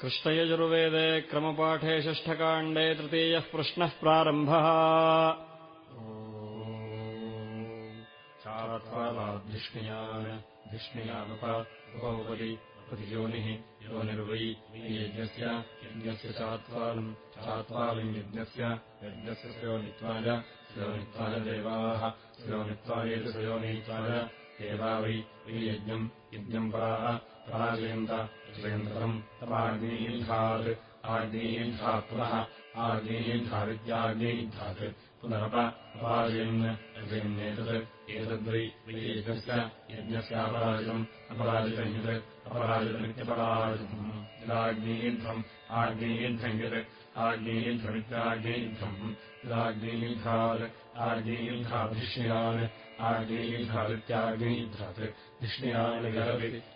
कृष्णयजुर्वेदे क्रमपाठे षष्ठकाण्डे तृतीयः प्रश्नः प्रारम्भः। चात्वाधिष्णयान् धिष्णयानुप उपौपरि उपतियोनिः योनिर्वै यज्ञस्य यज्ञस्य चात्वानम् चात्वानम् यज्ञस्य यज्ञस्य श्रयोनित्वाय श्रयोनित्वाय देवाः श्रयोनित्वायेति श्रयोनित्वाय देवा वै वै यज्ञम् यज्ञम् पराः पराजयन्त जयन्तरम् तपाग्नीयुद्धात् आग्नेयुद्धात् पुनः आग्नेयुद्धाविद्याग्नेयुद्धात् पुनरप अपाजयन् अजयन्नेतत् एतद्वै वै यज्ञस्य यज्ञस्यापराजितम् अपराजितम् यत् अपराजितमित्यपराजितम् आग्नेयुद्धम् यत् आग्नेयुद्धमित्याग्नेयुद्धम् यदाग्नेयुद्धात् आग्नेयुद्धाधिष्यान्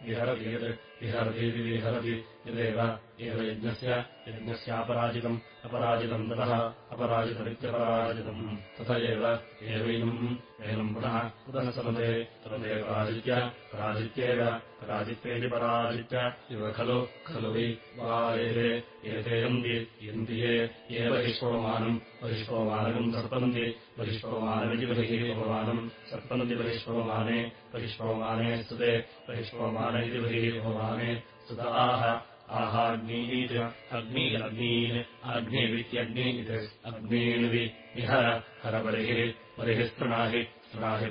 विहरति। यत् विहरतीति विहरति यदेव एव यज्ञस्य यज्ञस्यापराजितम् अपराजितम् ततः अपराजितमित्यपराजितम् तथ एव एवैनम् एनम् पुनः पुनः सपदे तपदे पराजित्य पराजित्येव पराजित्वेति पराजित्य इव खलु खलु वि वा एते एते यन्ति ये ये बहिष्पोमानम् बहिष्पोमानम् सर्पन्ति बहिष्पोमानमिति बहिःपमानम् सर्पन्ति बहिष्पोमाने बहिष्पोमाने स्तुते बहिष्पोमान इति बहिःपमाने स्तुत। आह आहाग्नीत् अग्नीरग्नीन् अग्निवित्यग्नीत् अग्नीन्वि विहर हरबलिः बलिः स्तृणाहि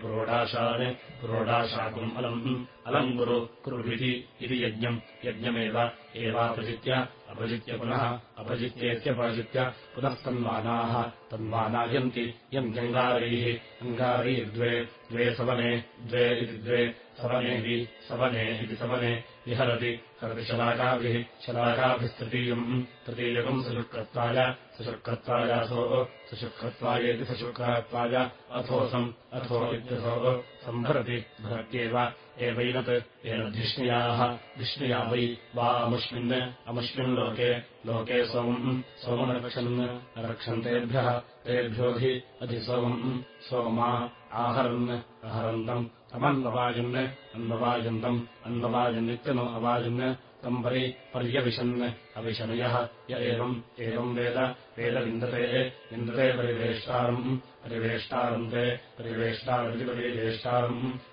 पुरोडाशान् पुरोडाशाकुम् अलम्। अलम् कुरु कुरुभिति इति यज्ञम्। यज्ञमेव एवापजित्य अपजित्य पुनः अपजित्येत्यपजित्य पुनः तन्मानाः तन्मानायन्ति यन्त्यङ्गारैः अङ्गारैर्द्वे द्वे सवने द्वे इति द्वे सवनेऽपि सवने इति सवने विहरति। हरति शलाकाभिः शलाकाभिस्तृतीयम् तृतीयकम् सशुक्रत्वाय सशुक्रत्वायासो सशुक्रत्वायेति सशुक्रत्वाय अथोऽसम् अथो इत्यसोः सम्भरति भरत्येव एवैनत् एनधिष्ण्याः धिष्ण्या। वै वा अमुष्मिन् अमुष्मिन् लोके। लोके सोमम् सोमनरक्षन् रक्षन्तेभ्यः तेभ्योऽधि अधिसोमम् सोमा आहरन् अहरन्तम्। तमन्ववाजन् अन्ववाजन्तम् अन्ववाजन्नित्यनो अवाजन् तम् परि पर्यविशन् अविशनयः य एवम् एवम् वेद वेदविन्दते विन्दते परिवेष्टारम् परिवेष्टारम्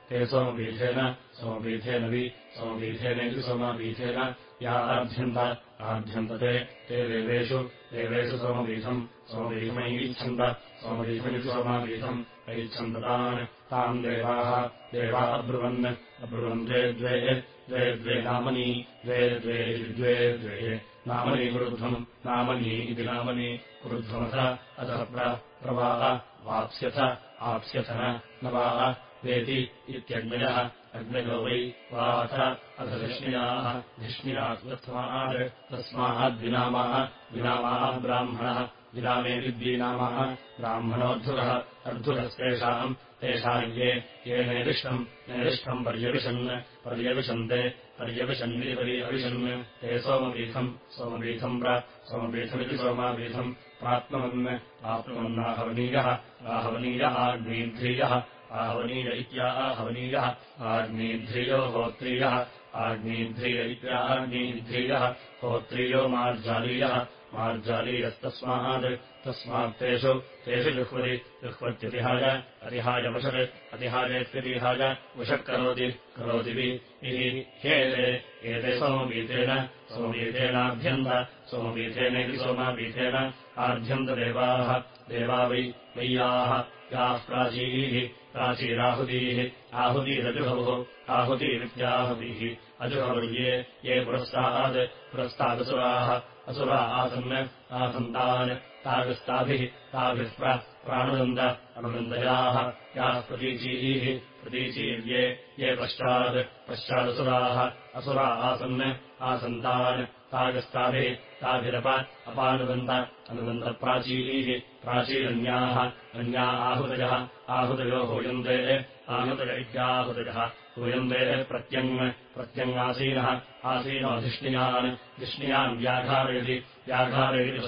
ते सोमपीठेन सोमपीठेन वि सोमपीठेनेति सोमपीठेन या आभ्यन्त आभ्यन्तते ते देवेषु देवेषु सोमपीठम् सोमपीठमैच्छन्त सोमपीठमिति सोमापीठम् ऐच्छन्ततान् तान् देवाः देवा अब्रुवन् अब्रुवन् द्वे द्वे द्वे नामनी द्वे द्वे द्वे द्वे नामनी कुरुध्वम् नामनी इति नामनी कुरुध्वमथ अतः प्रवाह वाप्स्यथ आप्स्यथ न वा वेति इत्यग्नयः अग्नयो वै वाथ अथ धिष्ण्याः धिष्ण्यात्मस्मात् तस्माद्विनामाः विनामाः ब्राह्मणः विरामेति द्विनामः ब्राह्मणोऽद्धुरः अर्धुरस्तेषाम् तेषाम् ये ये नेरिष्टम् नेरिष्टम् पर्यविशन् पर्यविशन्ते पर्यविशन्निति पर्यविशन्। ते सोमपीठम् सोमपीठम् प्र सोमपीठमिति सोमापीठम् प्राप्नुवन् प्राप्नुवन्नाहवनीयः आहवनीयः आग्नेध्रीयः आहवनीय इत्याहवनीयः आग्नेध्रीयो होत्रीयः आग्नेध्रीय इत्याग्नेध्रीयः होत्रीयो मार्जालीयः मार्जालीयस्तस्मात् तस्मात्तेषु तेषु जुह्वति जुह्वत्यतिहाय अतिहाय वषट् अतिहायेत्यतिहाय वषट्करोति करोति ह्येते एते सोमपीठेन सोमपीठेनाभ्यन्त सोमपीठेनेति सोमापीठेन आभ्यन्तदेवाः देवा वै वैयाः याः प्राचीः प्राचीराहुतीः आहुतिरजुहवुः आहुतिरित्याहुतिः अजुहवर्ये ये पुरस्तात् पुरस्तादसुराः असुरा आसन् आसन्तान् तागस्ताभिः ताभिः प्राणुदन्त अनुनन्दयाः याः प्रतीचीः प्रतीचीर्ये ये पश्चात् पश्चादसुराः असुरा आसन् आसन्तान् तागस्ताभिः ताभिरप अपानुदन्त अनुदन्तप्राचीः प्राचीरन्याः अन्या आहुतयः आहुतयो हूयन्ते आहुतय इत्याहुतयः हूयन्ते प्रत्यङ् प्रत्यङ्गासीनः आसीनोधिष्णियान् धिष्णियान् व्याघारयति व्याघारयति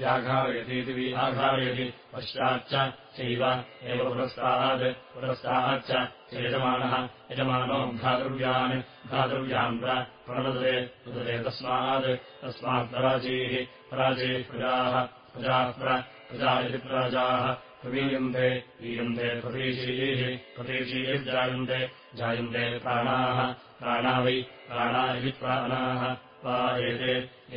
व्याघारयतीति व्याघारयति पश्चाच्च चैव एव पुरस्तात् पुरस्ताच्च यजमानः यजमानो भ्रातृव्यान् भ्रातृव्यान् प्रणदते उदते तस्मात् तस्मात् पराजीः पराजीः प्रजाः प्रजाः प्रजा इति प्रजाः प्रवीयन्ते वीयन्ते प्रतीशीः प्रतीशीर्जायन्ते जायन्ते प्राणाः प्राणा वै प्राणा इति प्राणाः वा एते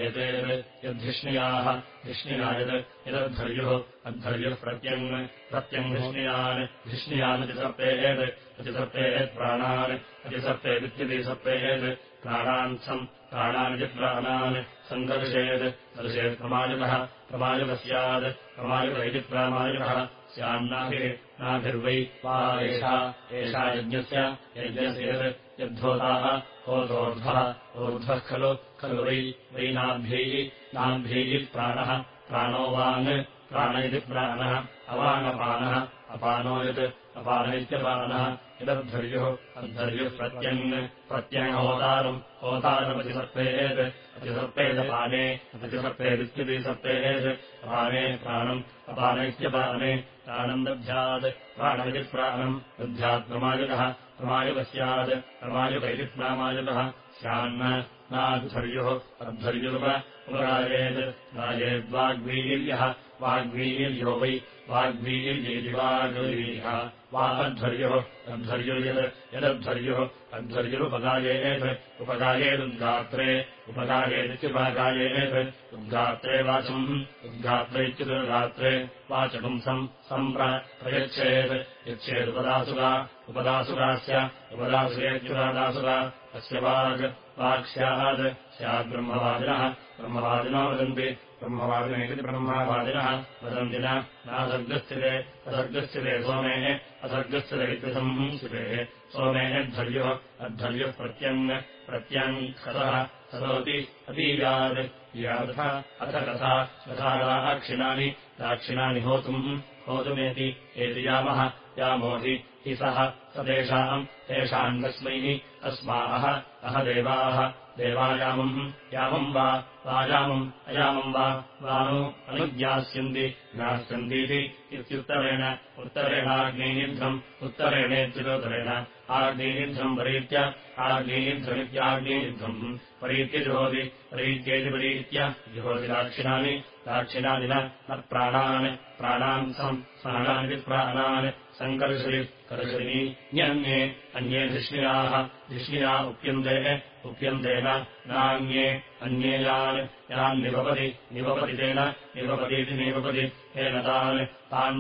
एतेर् यद्धिष्णियाः धिष्णिया यत् यदद्धर्युः अद्धर्युः प्रत्यङ् प्रत्यङ्धिष्णियान् धिष्णियान् अतिसर्पेत् अतिसर्पेत् प्राणान् अतिसर्पेदित्यतिसर्पेत् प्राणान् सम् प्राणानिति प्राणान् सङ्कर्षेत् दर्शेत् प्रमायुकः प्रमायुकः स्यात् प्रमायुक इति प्रामायुकः स्यान्नाभिः नाभिर्वै वा एषा एषा यज्ञस्य यज्ञस्य यद्धोताः होतोर्ध्वः ऊर्ध्वः खलु खलु वै वै नाभ्यैः नाभ्यैः प्राणः प्राणो वाङ् प्राण अवानपानः अपानो यत् अपान इत्यपानः यदद्धर्युः अद्धर्युः प्रत्यङ् अतिसर्पेदपाने अतिसर्पेदित्यतिसर्पेत् अपाने प्राणम् अपान इत्यपाने प्राणम् दध्यात् प्राणमिति प्राणम् दध्यात् प्रमायुकः प्रमायुकः स्यात् प्रमायुक इति प्रामायुकः स्यान्न नाद्धर्युः अद्धर्युरुप उपराजेत् राजेद्वाग्वीर्यः वाग्वीर्यो वै वाग्वीर्येति वाग्वीर्यः वा अध्वर्युः अध्वर्युर्यत् यदध्वर्युः अध्वर्युरुपगायेत् उपगायेदुद्गात्रे उपगायेदित्युपगायेत् उद्गात्रे वाचम् उद्गात्रे इत्युद्गात्रे वाचपुंसम् सम्प्र प्रयच्छेत् यच्छेदुपदासुरा उपदासुरास्य उपदासुरेत्युपदासुरा अस्य वाग् वाक् स्यात् स्याद्ब्रह्मवादिनः ब्रह्मवादिनो वदन्ति ब्रह्मवादिनेति ब्रह्मवादिनः वदन्ति नासर्गस्थिते असर्गस्थिते सोमेः असर्गस्थित इत्यसंस्थितेः सोमेः धर्युः अद्धर्युः प्रत्यङ् प्रत्यङ् कथः सरोति अतीयात्। यादथ अथ कथा तथा दाक्षिणानि दाक्षिणानि होतुम् होतुमेति एति यामः यामो हि हि सः स तेषाम् तेषाम् तस्मैः अस्माः अह देवाः देवायामम् यामम् वा वायामम् अयामम् वा वानो अनुज्ञास्यन्ति ज्ञास्यन्तीति इत्युत्तरेण उत्तरेणाग्नेयुद्धम् उत्तरेणेत्युत्तरेण आग्नेयुद्धम् परीत्य आग्नेयुद्धमित्याग्नेयुद्धम् परीत्य जुहोति परीत्येति परीत्य जुहोति दाक्षिणानि दाक्षिणानि न प्राणान् प्राणान् सम् स्मरणानि प्राणान् सङ्कर्षरि कर्षिणी न्यन्ये अन्ये धिष्णियाः धिष्णिया उप्यन्ते उप्यन्तेन नान्ये अन्ये यान् यान् निभवति निभवति तेन निभवतीति निभवति तेन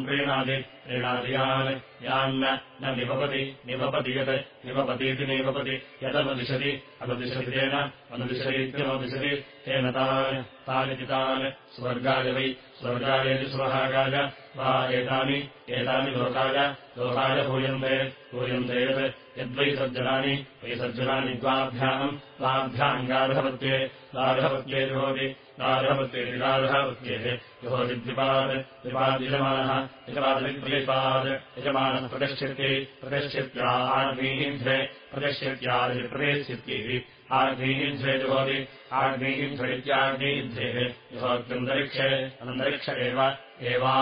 प्रीणाति प्रीणाति यान् न निभवति निभवति यत् निभवतीति निभवति यदनुदिशति अनुदिशति तेन अनुदिशतीत्यनुदिशति तेन तान् तान् स्वर्गाय वै स्वर्गायति स्वभागाय वा एतानि एतानि लोकाय लोकाय भूयन्ते भूयन्ते यत् यद्वै सज्जनानि वै सज्जनानि द्वाभ्याम् द्वाभ्याम् गार्हवत्ये जुहोति गार्हवत्येति गार्हवत्येः जुहोति द्विपात् द्विपाद्यजमानः यजमानविद्विपात् यजमानः प्रतिष्ठित्यै प्रतिष्ठित्या आग्नीहिन्ध्रे प्रतिष्ठित्यादि आग्नीहिन्ध्रे जुहोति आग्नीहिन्ध्रेत्याग्नीहिन्ध्रेः जुहोत्यन्तरिक्षे अनन्तरिक्ष एव एवा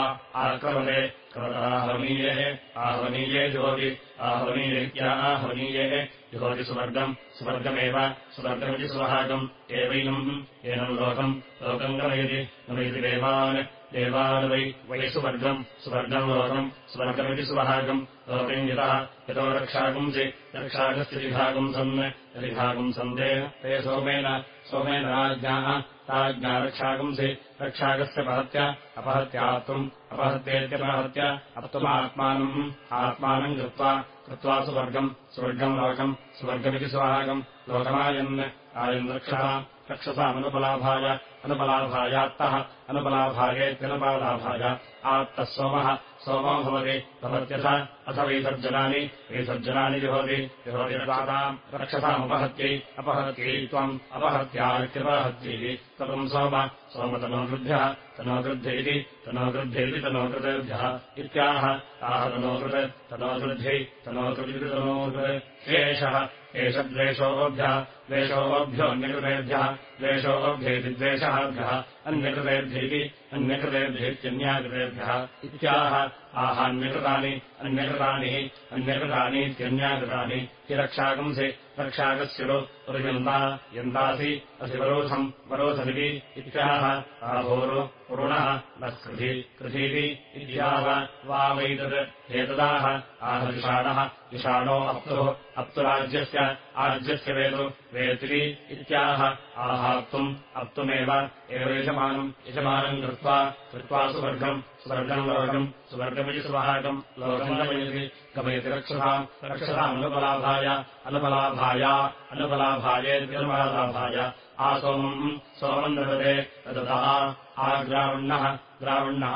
आक्रमणे क्रमदाहवनीयेः आहवनीये जुहोति आहवनीयेत्याहवनीयेः जुहोति सुवर्गम् सुवर्गमेव सुवर्गमिति सुवहागम् एवैनम् एनम् लोकम् लोकम् गमयति गमयति देवान् देवान् वै सुवर्गम् सुवर्गम् लोकम् सुवर्गमिति सुवहागम् लोकम् यतः यतो रक्षागुंसि रक्षागस्य विभागम् सन् विभागम् सन्ते ते सोमेन सोमेन राज्ञाः राज्ञा रक्षागुंसि रक्षागस्य महत्य अपहत्यात्वम् अपहत्येत्यपहत्य अप्तुमात्मानम् आत्मानम् कृत्वा कृत्वा सुवर्गम् सुवर्गम् लोकम् सुवर्गमिति सुवाहकम् लोकमायन् आयन् रक्षः रक्षसामनुपलाभाय अनुपलाभायात्तः अनुपलाभायेत्यनुपलाभाय आत्तः सोमः सोमो भवति भवत्यथ अथ जुहोति जुहोति रक्षताम् रक्षतामुपहत्यै अपहत्यै त्वम् अपहत्याकृपहत्यैः तम् सोम तनोकृभ्य इति तनोकृभ्य इति तनोकृतेभ्यः इत्याह आह तनोकृत् तनोकृभ्यै तनोकृदिति तनोकृत् एषः एष द्वेषोभ्यः द्वेषोभ्योऽन्यकृतेभ्यः द्वेषोभ्येति द्वेषाभ्यः अन्यकृतेभ्यैति अन्यकृतेभ्यैत्यन्याकृतेभ्यः इत्याह। आहान्यकृतानि अन्यकृतानि अन्यकृतानीत्यन्याकृतानि हि रक्षाकंसि रक्षाकस्यरु रुयन्ता यन्तासि असि वरोधम् वरोधमिति इत्याह। आभोरु वरुणः न कृधि वा वैतत् एतदाह आह विषाणः अप्तुः अप्तुराज्यस्य आज्यस्य वेतु वेति इत्याह आहाप्तुम् अप्तुमेव एव यजमानम् यजमानम् कृत्वा कृत्वा सुवर्गम् सुवर्गम् लोकम् सुवर्गमिति सुवाहकम् लोकम् गमयति गमयति रक्षसाम् रक्षसामनुपलाभाय अनुपलाभाया अनुपलाभायेत्यनुपलाभाय आसोमम् सोमम् ददते तदतः आग्रावण्णः द्रावण्णः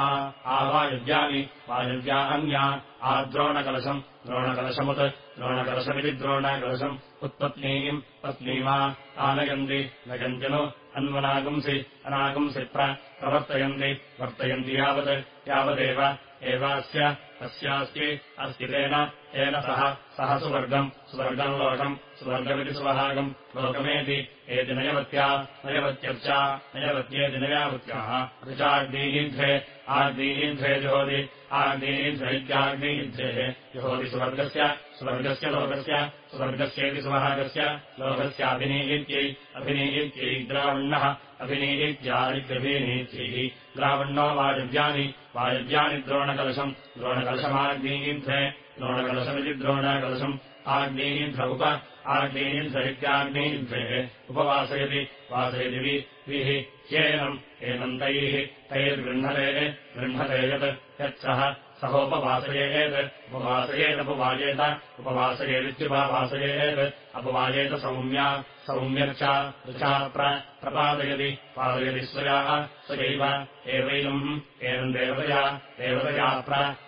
आवायुव्यानि वायुव्या अन्या आद्रोणकलशम् द्रोणकलशमुत् द्रोणकलशमिति द्रोणकलशम् उत्पत्नीम् पत्नीमा आनयन्ति नयन्त्यनु अन्वनागुंसि अनागुंसि प्रवर्तयन्ति वर्तयन्ति यावत् यावदेव एवास्य अस्यास्ति अस्ति तेन तेन सह सह सुवर्गम् सुवर्गम् लोकम् सुवर्गमिति सुवहागम् लोकमेति एति नयवत्या नयवत्यर्चा नयवत्येति नयावत्याः ऋचाग्नीयुद्धे आग्नीयुद्धे जुहोति आग्नेयुद्धैत्याग्नेयुद्धेः जुहोति सुवर्गस्य सुवर्गस्य लोकस्य सुवर्गस्येति सुवहागस्य लोकस्याभिनीयित्यै अभिनीयित्यै द्रावण्णः अभिनीयित्यादित्यभिनीत्यैः द्रावण्णो वायव्यानि वायव्यानि द्रोणकलशम् द्रोणकलशमाग्नेयुद्धे द्रोणकलशमिति द्रोणकलशम् आग्नेयुद्ध इत्याग्नेयुद्धेः उपवासयति वासयति विः ह्येनम् एनम् तैः तैर्गृह्णते गृह्णते यत् यत्सः सहोपवासयेत्। उपवासयेदपवायेत उपवासयेदित्युपवासयेत्। अपवायेत सौम्या सौम्यर्चा ऋचा प्रपादयति। पादयति स्वयाः स्वयैव। एवैनम् एनम् देवतया देवतया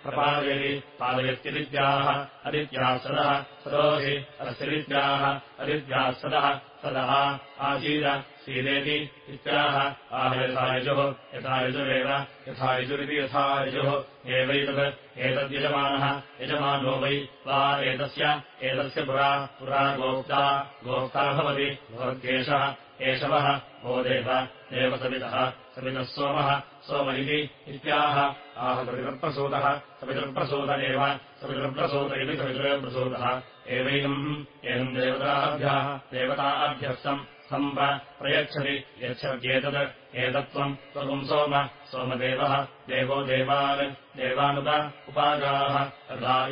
प्रपादयति। पादयत्यदित्याः अदित्याः सदः सदोहि अस्यदित्याः अदित्याः सदः सदः आसीद सीदेति इत्याह आह यथायजुः यथायजुरेव यथायजुरिति यथायजुः एवैतत् एतद्यजमानः यजमानो वै वा एतस्य एतस्य पुरा पुरा गोप्ता गोप्ता भवति भवत्येषः एषवः वो देव देवसवितः सवितः सोमः सोम इति इत्याह। आह सवितर्प्रसूतः सवितर्प्रसूत एव सवितर्प्रसूत इति सवितरप्रसूतः एवैनम् एनम् देवताभ्यः देवताभ्यः सम्प प्रयच्छति यच्छत्येतत् एतत्त्वम् त्वम् सोम सोमदेवः देवो देवान् देवानुत उपागाः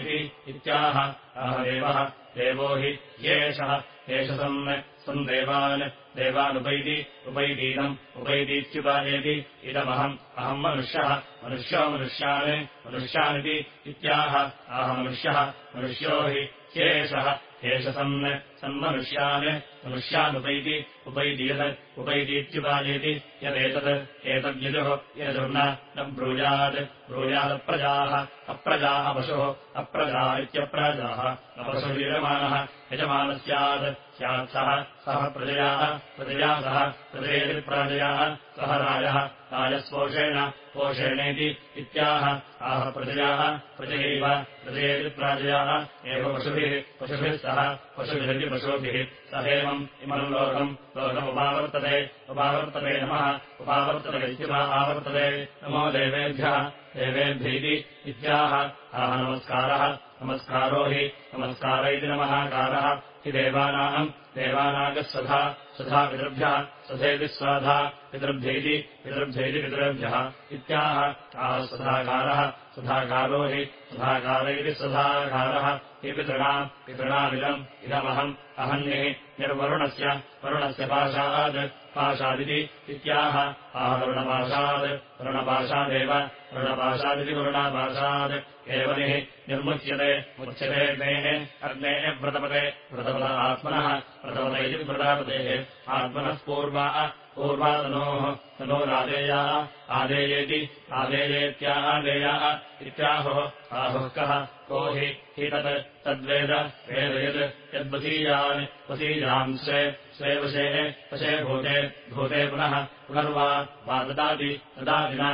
इति इत्याह। अह देवः हि येषः एष सन् सन् देवान् देवानुपैति उपैतीनम् उपैतीत्युपायेति इदमहम् अहम् मनुष्यः मनुष्यो मनुष्यान् मनुष्यानिति इत्याह। अह मनुष्यः मनुष्यो हि ह्येषः एष सन् सन्मनुष्यान् मनुष्यानुपैति उपैति यत् उपैतीत्युपायेति यदेतत् एतद्यजुः यजुर्न न ब्रूयात्। ब्रूयादप्रजाः अप्रजाः पशुः। अप्रजा इत्यप्रजाः। अपशुर्यजमानः यजमानः स्यात् स्यात् सः। सः प्रजयाः। प्रजया सह प्रजयतिप्रजयाः सह राजः। राजस्पोषेण पोषेणेति इत्याह। आह प्रजयाः। प्रजयैव। प्रजयेतिप्राजयाः एव पशुभिः। पशुभिः सह पशुभिरिति पशुभिः। सहेमम् इमम् लोकम्। लोकमुपावर्तते। उपावर्तते नमः। उपावर्तते इत्युपा आवर्तते। नमो देवेभ्यः। देवेभ्यैति इत्याह। आह नमस्कारः नमस्कारो हि। नमस्कार इति नमःकारः हि देवानाम् देवानागस्वधा स्वधा पितृभ्यः स्वधेति स्वाधा पितृभ्यैति पितृभ्यैति पितृभ्यः इत्याह। आह स्वधाकारः सुधाकारो हि सुधाकार इति स्वधाकारः। हि पितॄणाम् पितॄणामिदम् इदमहम् अहन्यः निर्वरुणस्य वरुणस्य पाशात् पाशादिति इत्याह। आहरुणपाशात् वरुणपाशादेव। वरुणपाशादिति वरुणापाशात् एवनिः निर्मुच्यते। मुच्यते अग्नेः अग्नेः व्रतपते। व्रतपद आत्मनः। व्रतपद इति व्रतापतेः। आत्मनः पूर्वा पूर्वातनोः तनोरादेयाः आदेयेति आदेयेत्यादेयाः इत्याहुः आहुः कः को हि हि तत् तद्वेद वेद यत् यद्वसीयान् वसीयान् स्वे स्वे वशे भूते भूते पुनः पुनर्वा वा ददाति ददाति न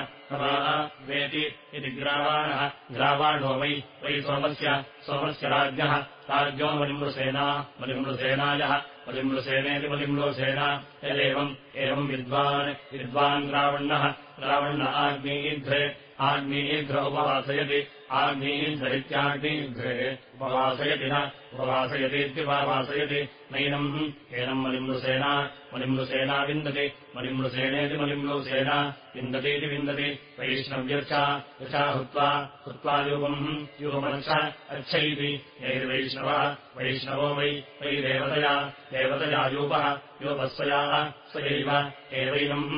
वेति इति ग्रावाणः ग्रावाणो वै वै सोमस्य सोमस्य राज्ञः राज्ञो मलिमृसेना मलिमृसेनायः मलिमृसेनेति मलिमृसेना यदेवम् एवम् विद्वान् विद्वान् रावण्णः रावण्ण आग्नीघ्रे आग्नीघ्र उपवासयति आग्नीघ्र उपवासयति न उपवासयतीत्युपवासयति नैनम् एनम् मलिमृसेना मलिमृसेना विन्दति। मलिमृसेनेति मलिमृसेना विन्दतीति विन्दति। वैष्णव्यर्चा यथा हुत्वा हुत्वा यूपम् यूपमर्च अच्छैति यैर्वैष्णवः वैष्णवो वै वै देवतया देवतया यूपः यूपस्वयाः स्वयैव एवैनम्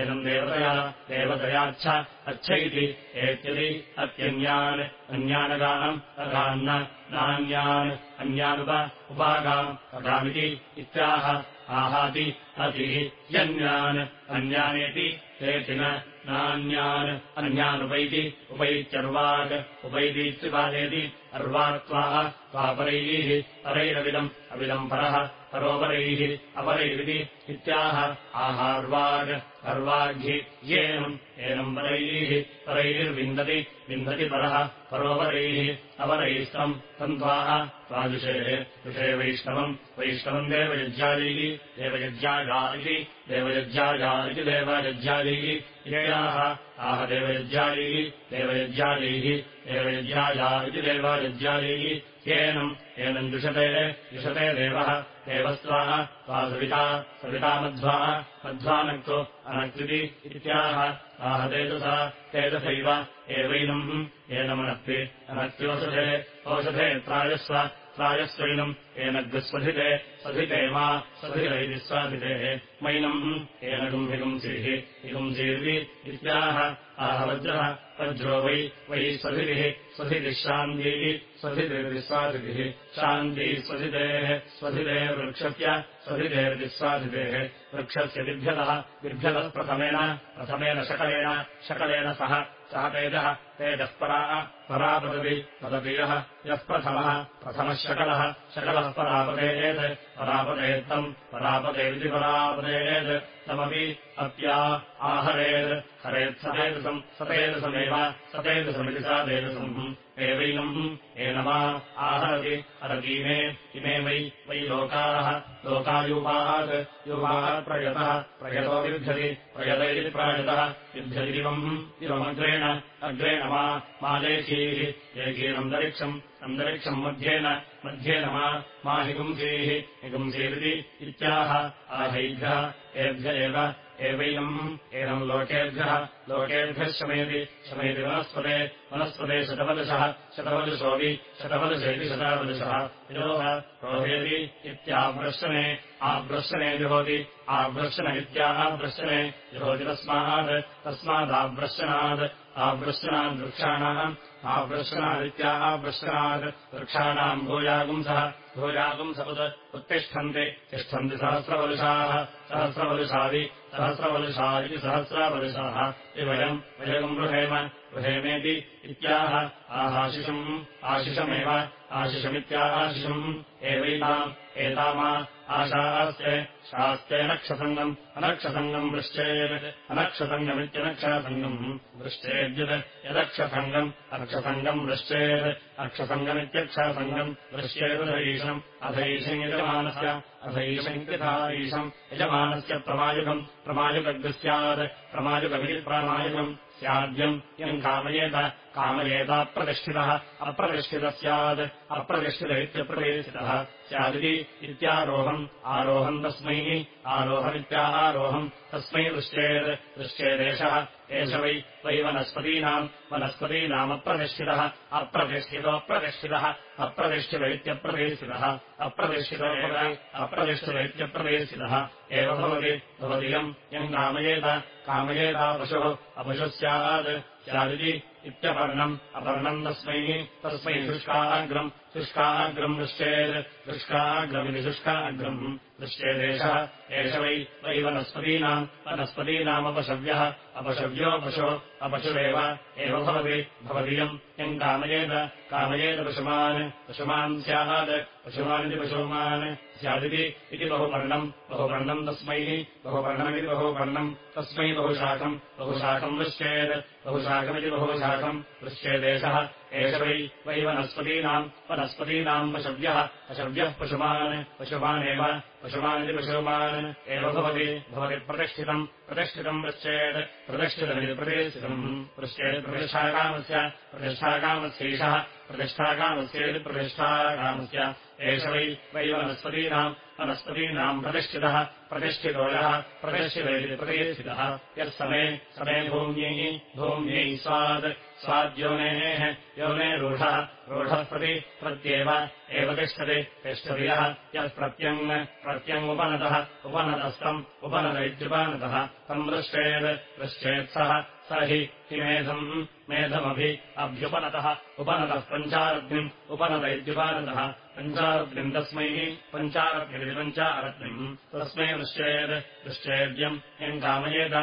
एनम् देवतया देवतयाच्छ अच्छैति एत्यदि अत्यन्यान् अन्यानगानम् अगान्न नान्यान् अन्यानुप उपागाम् अगामिति इत्याह आहाति अतिः यन्यान् अन्यानेति तेति नान्यान् अन्यानुपैति उपैतीत्युपादेति अर्वाक्त्वा त्वापरैः परैरविदम् अविदम् परः परोपरैः अपरैरिति इत्याह आहार्वाग् अर्वाघ्यि येनम् एनम् परैः परैर्विन्दति विन्दति परः परोपरैः अपरैस्तम् तन्त्वाः त्वादृशेः ऋषे वैष्णवम् वैष्णवम् देवयज्ञालीः देवयज्ञाया इति देवयज्ञाया इति देवयज्ञालीः इत्याह आह देवयज्ञालीः देवयज्ञाया इति देवयज्ञालीः येनम् एनम् दृशते दृशते देवः देवस्त्वाः त्वा सविता सविता मध्वा मध्वानक्तु अनक्तिति इत्याह। आह तेजसा तेजसैव एवैनम्। एनमनक्ति अनक्त्योषधे ओषधे त्रायस्व त्रायस्वैनम् एनग्स्वधिते स्वधिते मा स्वधिरैति स्वाधितेः मैनम् एनगुम्भिगुंसीः हिगुंसीर्वि इत्याह आह वज्रः वज्रो वै वै स्वधिभिः स्वधितिः शान्तिः स्वधितिर्विस्वाधिभिः शान्तिः स्वधितेः स्वधितेर्वृक्षस्य स्वधितेर्विस्वाधितेः वृक्षस्य बिभ्यतः बिभ्यतः प्रथमेन प्रथमेन शकलेन शकलेन सह सः तेजः तेजः परा परापदति पदति यः प्रथमः प्रथमः शकलः शकलः परापदेत् परापदेत्तम् परापदेति परापदेत् तमपि अप्या आहरेत् हरेत्सतेजसम् सतेजसमेव सतेजसमिति सा तेजसम् एवैनम् एनमा आहरति हरतीमे इमे वै वै लोकाः लोकायूपात् यूपात् प्रयतः प्रयतो विभ्यति प्रयत इति प्रायतः युध्यतिरिवम् इवमग्रेण अग्रेण मा मालेखीः एकीरन्तरिक्षम् अन्तरिक्षम् मध्येन मध्येन मा हिगुंसीः हिगुंसीरिति इत्याह आहैभ्यः एभ्य एव एवैनम् एनम् लोकेभ्यः लोकेभ्यः शमयति शमयति वनस्पते वनस्पते शतवदशः शतवदशोऽपि शतवदशेति शतावदशः योः रोहेति इत्याभ्रश्ने आभ्रश्ने जुहोति आभ्रश्न इत्याभ्रश्ने जुहोति तस्मात् तस्मादाभ्रश्नात् आभ्रश्नाद्वृक्षाणाम् आभ्रश्नादित्याभ्रश्नात् वृक्षाणाम् भूयागुंसः भूयागुंसपुत् उत्तिष्ठन्ति तिष्ठन्ति सहस्रवलुषाः सहस्रवलुषादि सहस्रवलुषा इति सहस्रावलुषाः वयम् वयम् गृहेम गृहेमेति इत्याह आहाशिषम् आशिषमेव आशिषमित्याशिषम् एवैताम् एतामा आशास्ते शास्तेनक्षसङ्गम् अनक्षसङ्गम् वृश्चेत् अनक्षसङ्गमित्यनक्षसङ्गम् वृश्चेद्यत् यदक्षसङ्गम् अक्षसङ्गम् वृश्चेत् अक्षसङ्गमित्यक्षसङ्गम् वृश्चेदधैषम् अधैषम् यजमानस्य अधैषमित्यथाईशम् यजमानस्य प्रमायुगम् प्रमायुगग् प्रामायुगम् स्याद्यम् यम् कामयेत कामयेताप्रतिष्ठितः अप्रतिष्ठितः स्यात् अप्रतिष्ठित इत्यप्रतिष्ठितः स्यादिति इत्यारोहम् आरोहम् तस्मै आरोहमित्यारोहम् तस्मै दृश्चेत् दृश्चेदेशः एष वै वै वनस्पतीनाम् वनस्पतीनामप्रतिष्ठितः अप्रतिष्ठितोऽप्रतिष्ठितः अप्रतिष्ठित इत्यप्रतिष्ठितः अप्रतिष्ठितो अप्रतिष्ठित इत्यप्रतिष्ठितः एव भवति भवति यम् कामयेत कामयेता पशुः अपशुः स्यात् स्यादिति इत्यपर्णम् अपर्णम् तस्मै तस्मै शुष्काग्रम् शुष्काग्रम् दृश्चेत् शुष्काग्रमिति शुष्काग्रम् दृश्चेदेशः एष वै वै वनस्पतीनाम् वनस्पतीनामपशव्यः अपशव्यो पशो अपशुरेव एव भवति भवतीयम् यम् कामयेत कामयेत पशुमान् पशुमान् स्यात् पशुमानिति पशुमान् स्यादिति इति बहुपर्णम् बहुपर्णम् तस्मै बहुपर्णमिति बहुपर्णम् तस्मै बहुशाखम् बहुशाखम् दृश्येत् बहुशाखमिति बहुशाखम् दृश्येदेशः एष वै वै वनस्पतीनाम् वनस्पतीनाम् पशव्यः पशव्यः पशुमान् पशुमानेव पशुमानिति पशुमान् एव भवति भवति प्रतिष्ठितम् प्रतिष्ठितम् पश्चेत् प्रतिष्ठितमिति प्रतिष्ठितम् पृश्चेत् प्रतिष्ठाकामस्य प्रतिष्ठाकामस्यैषः प्रतिष्ठाकामस्येति प्रतिष्ठाकामस्य एष वै वै वनस्पतीनाम् वनस्पतीनाम् प्रतिष्ठितः प्रतिष्ठितो यः प्रतिष्ठितैति प्रतिष्ठितः यः समे समे भूम्यै भूम्यै स्वाद् स्वाद्योनेः योनेरूढः रूढः प्रति प्रत्येव एव तिष्ठति। तिष्ठति यः यः प्रत्यङ् प्रत्यङ्मुपनतः उपनतस्तम् उपनत इत्युपनतः। तम् दृश्चेत् दृश्चेत् सः स हि मेधम् मेधमभि अभ्युपनतः। उपनत इत्युपनतः पञ्चारग्निम् तस्मै पञ्चारग्निमिति पञ्चारग्निम् तस्मै दृश्चेत् दृश्चेद्यम् यम् कामयेत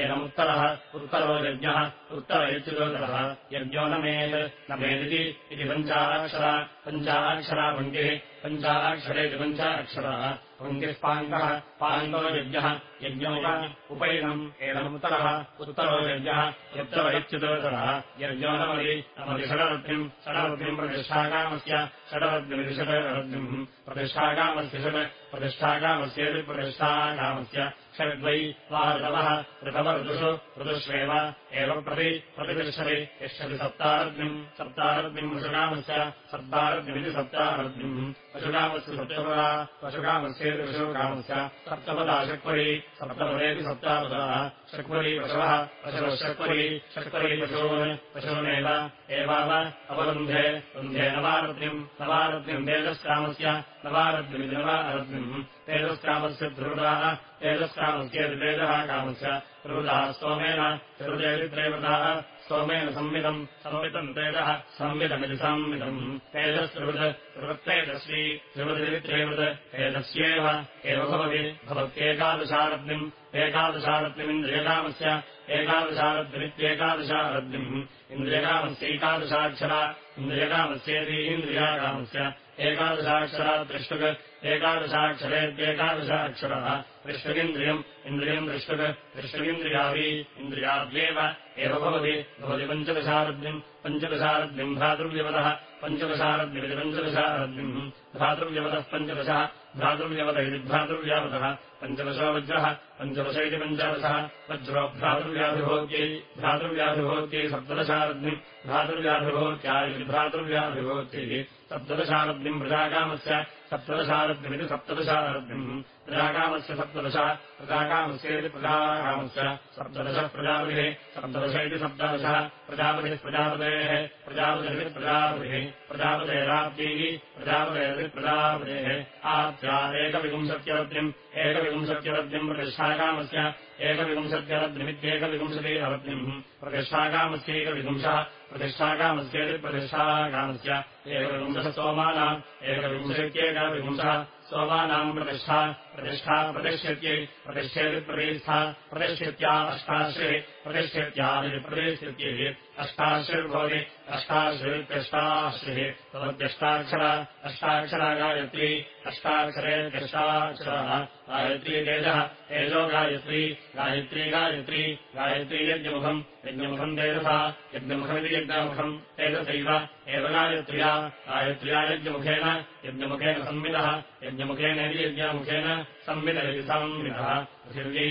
एनमुत्तरः उत्तरो यज्ञः उत्तर इत्युत्तरः यज्ञो न मेत् न मेदिति इति पञ्चाक्षरा पञ्चाक्षरा पङ्क्तिः पञ्चाक्षरः पङ्क्तिः पाङ्गः पाङ्गो यज्ञः यज्ञो उपैनम् एनमुत्तरः उत्तरो यज्ञः उत्तर इत्युत्तरः यज्ञो नमति नमति षडरद्धिम् षडरद्धिम् प्रतिष्ठाकामस्य षडरद्धिमिति षडरद्धिम् प्रतिष्ठाकामस्य षड् प्रतिष्ठाकामस्येति प्रतिष्ठाकामस्य षड्वै वा ऋतवः ऋतवऋतुषु ऋतुष्वेव एव प्रति प्रतितिष्ठति तिष्ठति सप्तारग्निम् सप्तारग्निम् पशुकामस्य सप्तारग्निमिति सप्तारग्निम् पशुकामस्य सप्तपदा पशुकामस्येति पशुकामस्य सप्तपदा षट्परी सप्तपदेति सप्तापदाः षट्परी पशवः पशवः षट्परी षट्परी पशून् पशूनेव एवाव अवरुन्धे रुन्धे नवारग्निम् नवारग्निम् तेजस्कामस्य नवारग्निमिति नवारग्निम् तेजस्कामस्य ध्रुवदाः तेजस्कामस्येति तेजः कामस्य ध्रुवदाः स्तोमेन त्रिवृतेरित्रैवृताः स्तोमेन संविदम् संवितम् तेजः संविदमिति संविदम् तेजस्त्रिवृत् त्रिवृत्तेजस्वी त्रिवृतिरित्रैवृत् तेजस्येव एव भवति भवत्येकादशारब्धिम् एकादशारब्धिमिन्द्रियकामस्य एकादशारब्धिमित्येकादशारब्धिम् इन्द्रियकामस्यैकादशाक्षरा इन्द्रियकामस्येति इन्द्रियाकामस्य एकादशाक्षरा दृष्टुक् एकादशाक्षरेत्येकादशाक्षरः दृष्टगिन्द्रियम् इन्द्रियम् दृष्टुक् दृष्टगिन्द्रियावी इन्द्रियाव्येव एव भवति। भवति पञ्चदशारब्धिम् पञ्चदशारब्धिम् भ्रातृव्यवदः पञ्चदशारब्धिमिति पञ्चदशारब्धिम् भ्रातृव्यवदः पञ्चदशः भ्रातृव्यवद इति भ्रातृव्यावतः पञ्चदशो वज्रः पञ्चदश इति पञ्चदशः। वज्रो भ्रातृव्याभिभोग्यै भ्रातृव्याभिभोग्यै सप्तदशारब्धिम् भ्रातृव्याभिभोग्या इति भ्रातृव्याभिभोग्यैः सप्तदशारब्धिम् प्रजाकामस्य सप्तदशारब्धिमिति सप्तदशारब्धिम् प्रजाकामस्य सप्तदश प्रजाकामस्येति प्रजाकामस्य सप्तदशः प्रजापतिः सप्तदश इति सप्तदशः प्रजापतिः प्रजापतेः प्रजापतिरिति प्रजापतिः प्रजापतेराप्त्यैः प्रजापतेरिति प्रजापतेः आप्त्या एकविंशत्यरब्धिम् एकविंशत्यरब्धिम् प्रतिष्ठाकामस्य एकविंशत्यरब्धिमित्येकविंशतिरब्धिम् प्रतिष्ठाकामस्यैकविंशः प्रतिष्ठाकामस्येति प्रतिष्ठाकामस्य एकविंशः सोमानाम् एकविंशत्येकविंशः सोमानाम् प्रतिष्ठा प्रतिष्ठा प्रतिष्ठत्यै प्रतिष्ठेति प्रतिष्ठा प्रतिष्ठित्या अष्टाश्री प्रतिष्ठित्यादि प्रतिष्ठित्यैः अष्टाश्रीर्भवति अष्टाश्रीत्यष्टाश्रिः भवत्यष्टाक्षरा अष्टाक्षरा गायत्री अष्टाक्षरेत्यष्टाक्षरः गायत्री तेजः तेजो गायत्री गायत्री गायत्री गायत्री यज्ञमुखम् यज्ञमुखम् तेजसा यज्ञमुखमिति यज्ञमुखम् तेजसैव एव गायत्र्या गायत्र्या यज्ञमुखेन यज्ञमुखेन संविदः यज्ञमुखेनेति यज्ञमुखेन संविद संविदः पृथिव्यै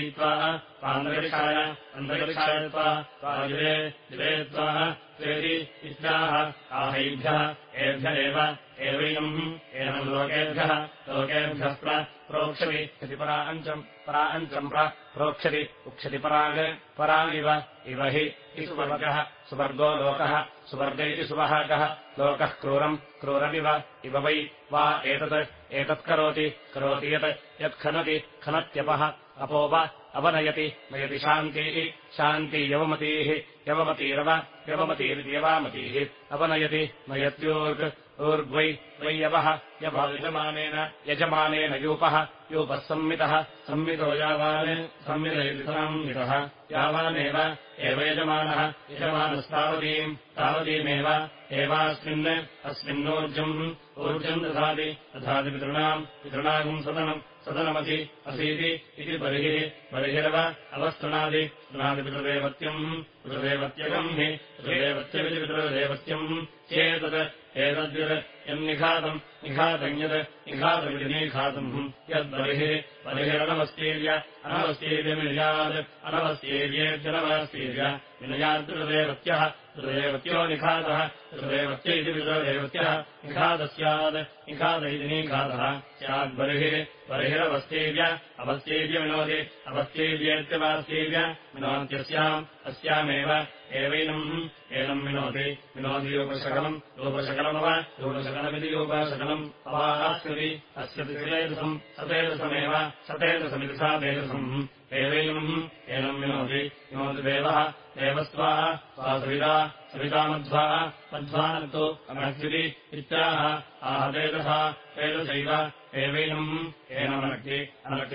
त्वा पान्दरिक्षाय अन्तरिक्षाय त्वा त्वायुरे दिवे त्वा त्वेति इत्याह आहैभ्यः एभ्य एव एवैनम् एनम् लोकेभ्यः लोकेभ्यः प्र प्रोक्षति पराञ्चम् पराञ्चम् प्र प्रोक्षति उक्षति पराग परागिव इव हि सुवर्गः सुवर्गो लोकः सुवर्ग इति सुवहाकः लोकः क्रूरम् क्रूरमिव इव वै वा एतत् एतत्करोति करोति यत् यत्खनति खनत्यपः अपोप अवनयति नयति शान्तिः शान्ति यवमतीः यवमतीरव यवमतीरिति यवामतीः। अपनयति नयत्यूर्ग् ऊर्ग्वै वै यवः यव यजमानेन यजमानेन यूपः यूपः संमितः संमितो यावान् संमितः। यावानेव एव यजमानः यजमानस्तावतीम् तावतीमेव एवास्मिन् अस्मिन्नूर्जम् ऊर्जम् दधाति दधाति पितॄणाम् पितॄणागम् सदनम् सदनमसि असीति इति बर्हिः बर्हिरव अवस्थृणादि तृणादिपितृदेवत्यम् पितृदेवत्यगम् हि पितृदेवत्यमिति पितृदेवत्यम् चेतत् एतद्यत् यन्निघातम् निघातम् यत् निघातमिति निघातम् यद्बर्हिः बर्हिरनवस्तीर्य अनवस्तीर्यमिर्यात् अनवस्तीर्येत्यनवस्तीर्य विनयाद्वितृदेवत्यः पितृदेवत्यो निघातः पितृदेवत्य इति पितृदेवत्यः निघातः स्यात् निघात इति निघातः। स्याद्बर्हिः बर्हिरवस्थीर्य अवस्थीर्य विनोति विनोत्यस्याम् अस्यामेव एवैनम् एनम् विनोति विनोति योगशकलम् योगशकलमव योगशकलमिति योगशकलम् अवास्यति अस्य सतेदसमेव सतेदसमिति सा तेजसम्। एवैनम् एनम् विनोति विनोति देवः सा सविता सवितामध्वा मध्वानतो अनक्ति इत्याह। आह तेजसा तेजसैव एवैनम्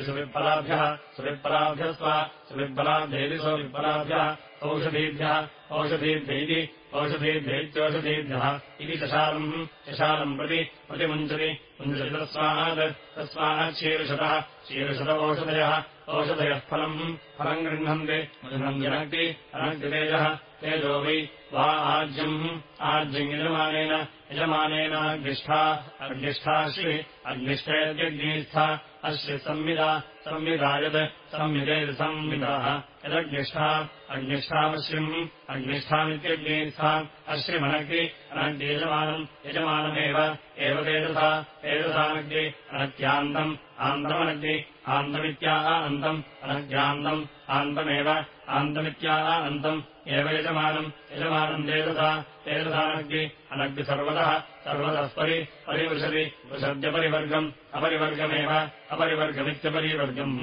सुविप्फलाभ्यः सुविप्फलाभ्यस्त्वा सुविप्फलाभ्येति सुविप्फलाभ्यः औषधीभ्यः औषधीभ्यैति औषधीभ्यैत्यौषधीभ्यः इति चशालम् चशालम् प्रति प्रतिमुञ्चति मुञ्चति तस्मात् तस्मात् शीर्षतः ओषधयः ओषधयः फलम् फलम् गृह्णन्ति गृह्णन्त्यनक्ति अनक्तितेजः तेजो वै वा आज्यम् आज्यम् यजमानेन यजमानेनाग्निष्ठा अग्निष्ठाश्रि अग्निष्ठेत्यग्निष्ठा अश्रि संविदा संविदा यत् संविदेति संविदाः। यदग्निष्ठा अग्निष्ठामश्रिम् अग्निष्ठामित्यग्निष्ठा अश्रिमनग्नि अनग्नियजमानम् यजमानमेव एव तेजसा तेजसानग्नि अनत्यान्तम् आन्तमनग्नि आन्तमित्याह अन्तम् अनग्न्यान्तम् आन्तमेव आन्तमित्याह अन्तम् एव यजमानम् यजमानम् तेजसा तेजसानग्नि अनग्नि सर्वतः सर्वतः परि परिवृषति वृषद्यपरिवर्गम् अपरिवर्गमेव अपरिवर्गमित्यपरिवर्गम्।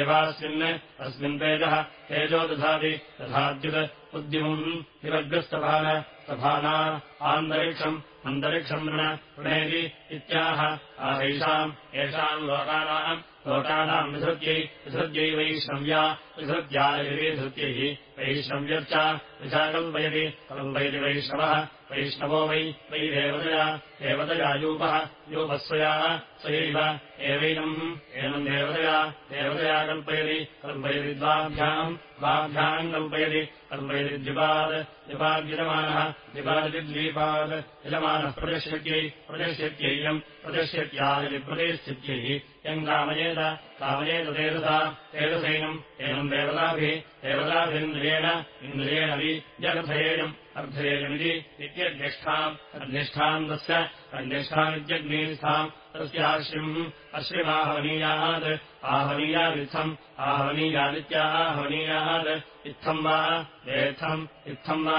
एवास्मिन् अस्मिन् तेजः तेजो दधाति तथाद्युत् उद्यमुम् विवर्गस्तभान सभाना आन्तरिक्षम् अन्तरिक्षम् ऋण ऋणेति इत्याह। आशैषाम् येषाम् लोकानाम् लोकानाम् विसृत्यै विसृत्यै वैष्णव्या विसृत्या विधृत्यैः वैष्णव्यश्च विचा कल्पयति कल्पयति वैष्णवः। वैष्णवो वै वै देवतया देवतया यूपः यूपस्वया स्वयैव एवैनम् एनम् देवतया देवतया कल्पयति कल्पयति द्वाभ्याम् द्वाभ्याम् कल्पयति। कल्पयति द्विपाद् द्विपाद्यजमानः द्विपादिति यजमानः प्रदर्श्यत्यै प्रदर्श्यत्यैयम् प्रदर्श्यत्या इति प्रतिष्ठित्यै यम् कामयेत कामयेत तेजसा तेजसैनम् एनम् देवताभिः देवताभिरिन्द्रियेण इन्द्रियेण वि जगर्थयेयम् अर्थयेयमिति इत्यग्निष्ठाम् अग्निष्ठाम् तस्य अग्निष्ठामित्यग्निष्ठाम् तस्याश्रिम् अश्रिमाहवनीयात् आहवनीयादित्थम् आहवनीयादित्याहवनीयात् इत्थम् वा वेत्थम् इत्थम् वा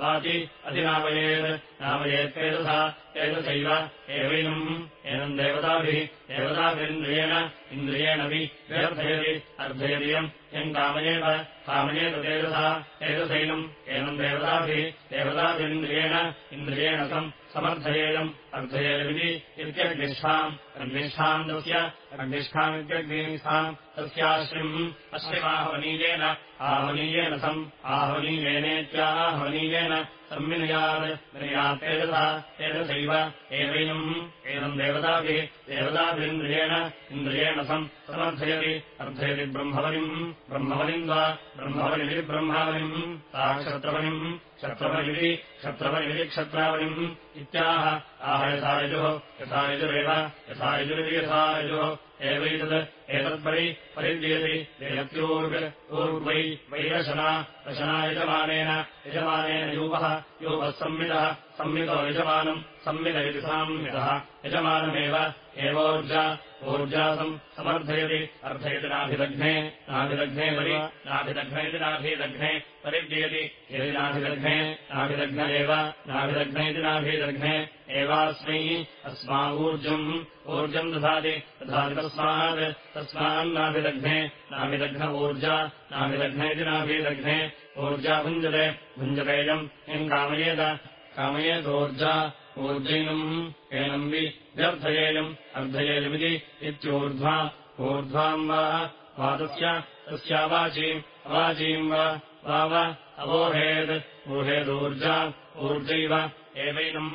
वाति अधिनामयेत् नामयेत्तेजसा तेजसैव एवैनम्। एनम् देवताभिः देवताभिरिन्द्रियेण इन्द्रियेण वि व्यर्थयति अर्थयतियम् यम्। कामयेत कामयेत तेजसा तेजसैनम्। एनम् देवताभिः देवताभिरिन्द्रियेण इन्द्रियेण तम् समर्थयेयम् अर्थयेयमिति इत्यग्निष्ठाम्। अग्निष्ठाम् तस्य अग्निष्ठामित्यग्निष्ठाम् तस्याश्रिम्। अश्रिमाहवनीयेन आहवनीयेन सम् आहवनीयेनेत्याहवनीयेन सम्मिनयात् विनयात् तेजसा तेजसैव एवैनम्। एनम् देवताभिः देवताभिरिन्द्रियेण इन्द्रियेण सम् समर्थयति अर्थयति ब्रह्मवनिम्। ब्रह्मवनिम् वा ब्रह्मवनिमिति ब्रह्मावनिम्। सा क्षत्रवनिम् क्षत्रवनिमिति क्षत्रावनिम् इत्याह। आह यथायजुः यथायजुरेव यथायजुरिति यथायजुः एवैतत् एतत्परि परिद्येति देयत्यूर्ग् ऊर्ग्वै वैरशना रशना यजमानेन यजमानेन यूपः यूपः संविदः संविदो यजमानम् संविदः यजमानमेव एवोर्जा ऊर्जासम् समर्थयति अर्थयति नाभिदग्ने नाभिदग्ने परि नाभिदग्न इति नाभिदग्ने परिद्येति यदि नाभिदग्ने नाभिदग्न एव नाभिदग्न इति नाभिदग्ने एवास्मै अस्मा ऊर्जम् दधाति दधाति तस्मात् तस्मान्नाभिदग्ने नाभिदग्न ऊर्जा नाभिदग्न इति नाभिदग्ने ऊर्जा भुञ्जते भुञ्जतेयम् यम् कामयेत? कामयेतोर्जा ऊर्जैनम् एनम् वि व्यर्थयेयम् अर्धयेयमिति इत्यूर्ध्वा ऊर्ध्वाम् वा वातस्य तस्यावाचीम् अवाचीम् वा वाव अवोहेत् ऊहेदूर्जा ऊर्जैव एवैनम्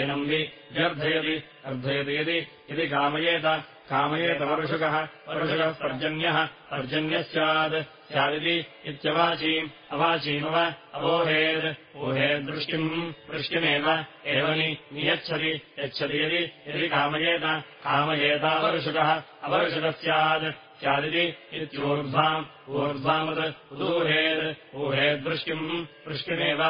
एनम् वि व्यर्थयति अर्धयति यदि यदि कामयेत कामयेत वर्षुकः पर्जन्यः पर्जन्यः स्यात् स्यादिति इत्यवाचीम् अवाचीमव अवोहेत् ऊहेद्वृष्टिम् वृष्टिमेव एव नियच्छति यच्छति यदि यदि कामयेत कामयेतावर्षुकः अवर्षुकः स्यात् स्यादिति इत्यूर्ध्वाम् ऊर्ध्वामत् उदूहेत् ऊहेद्वृष्टिम् वृष्टिमेव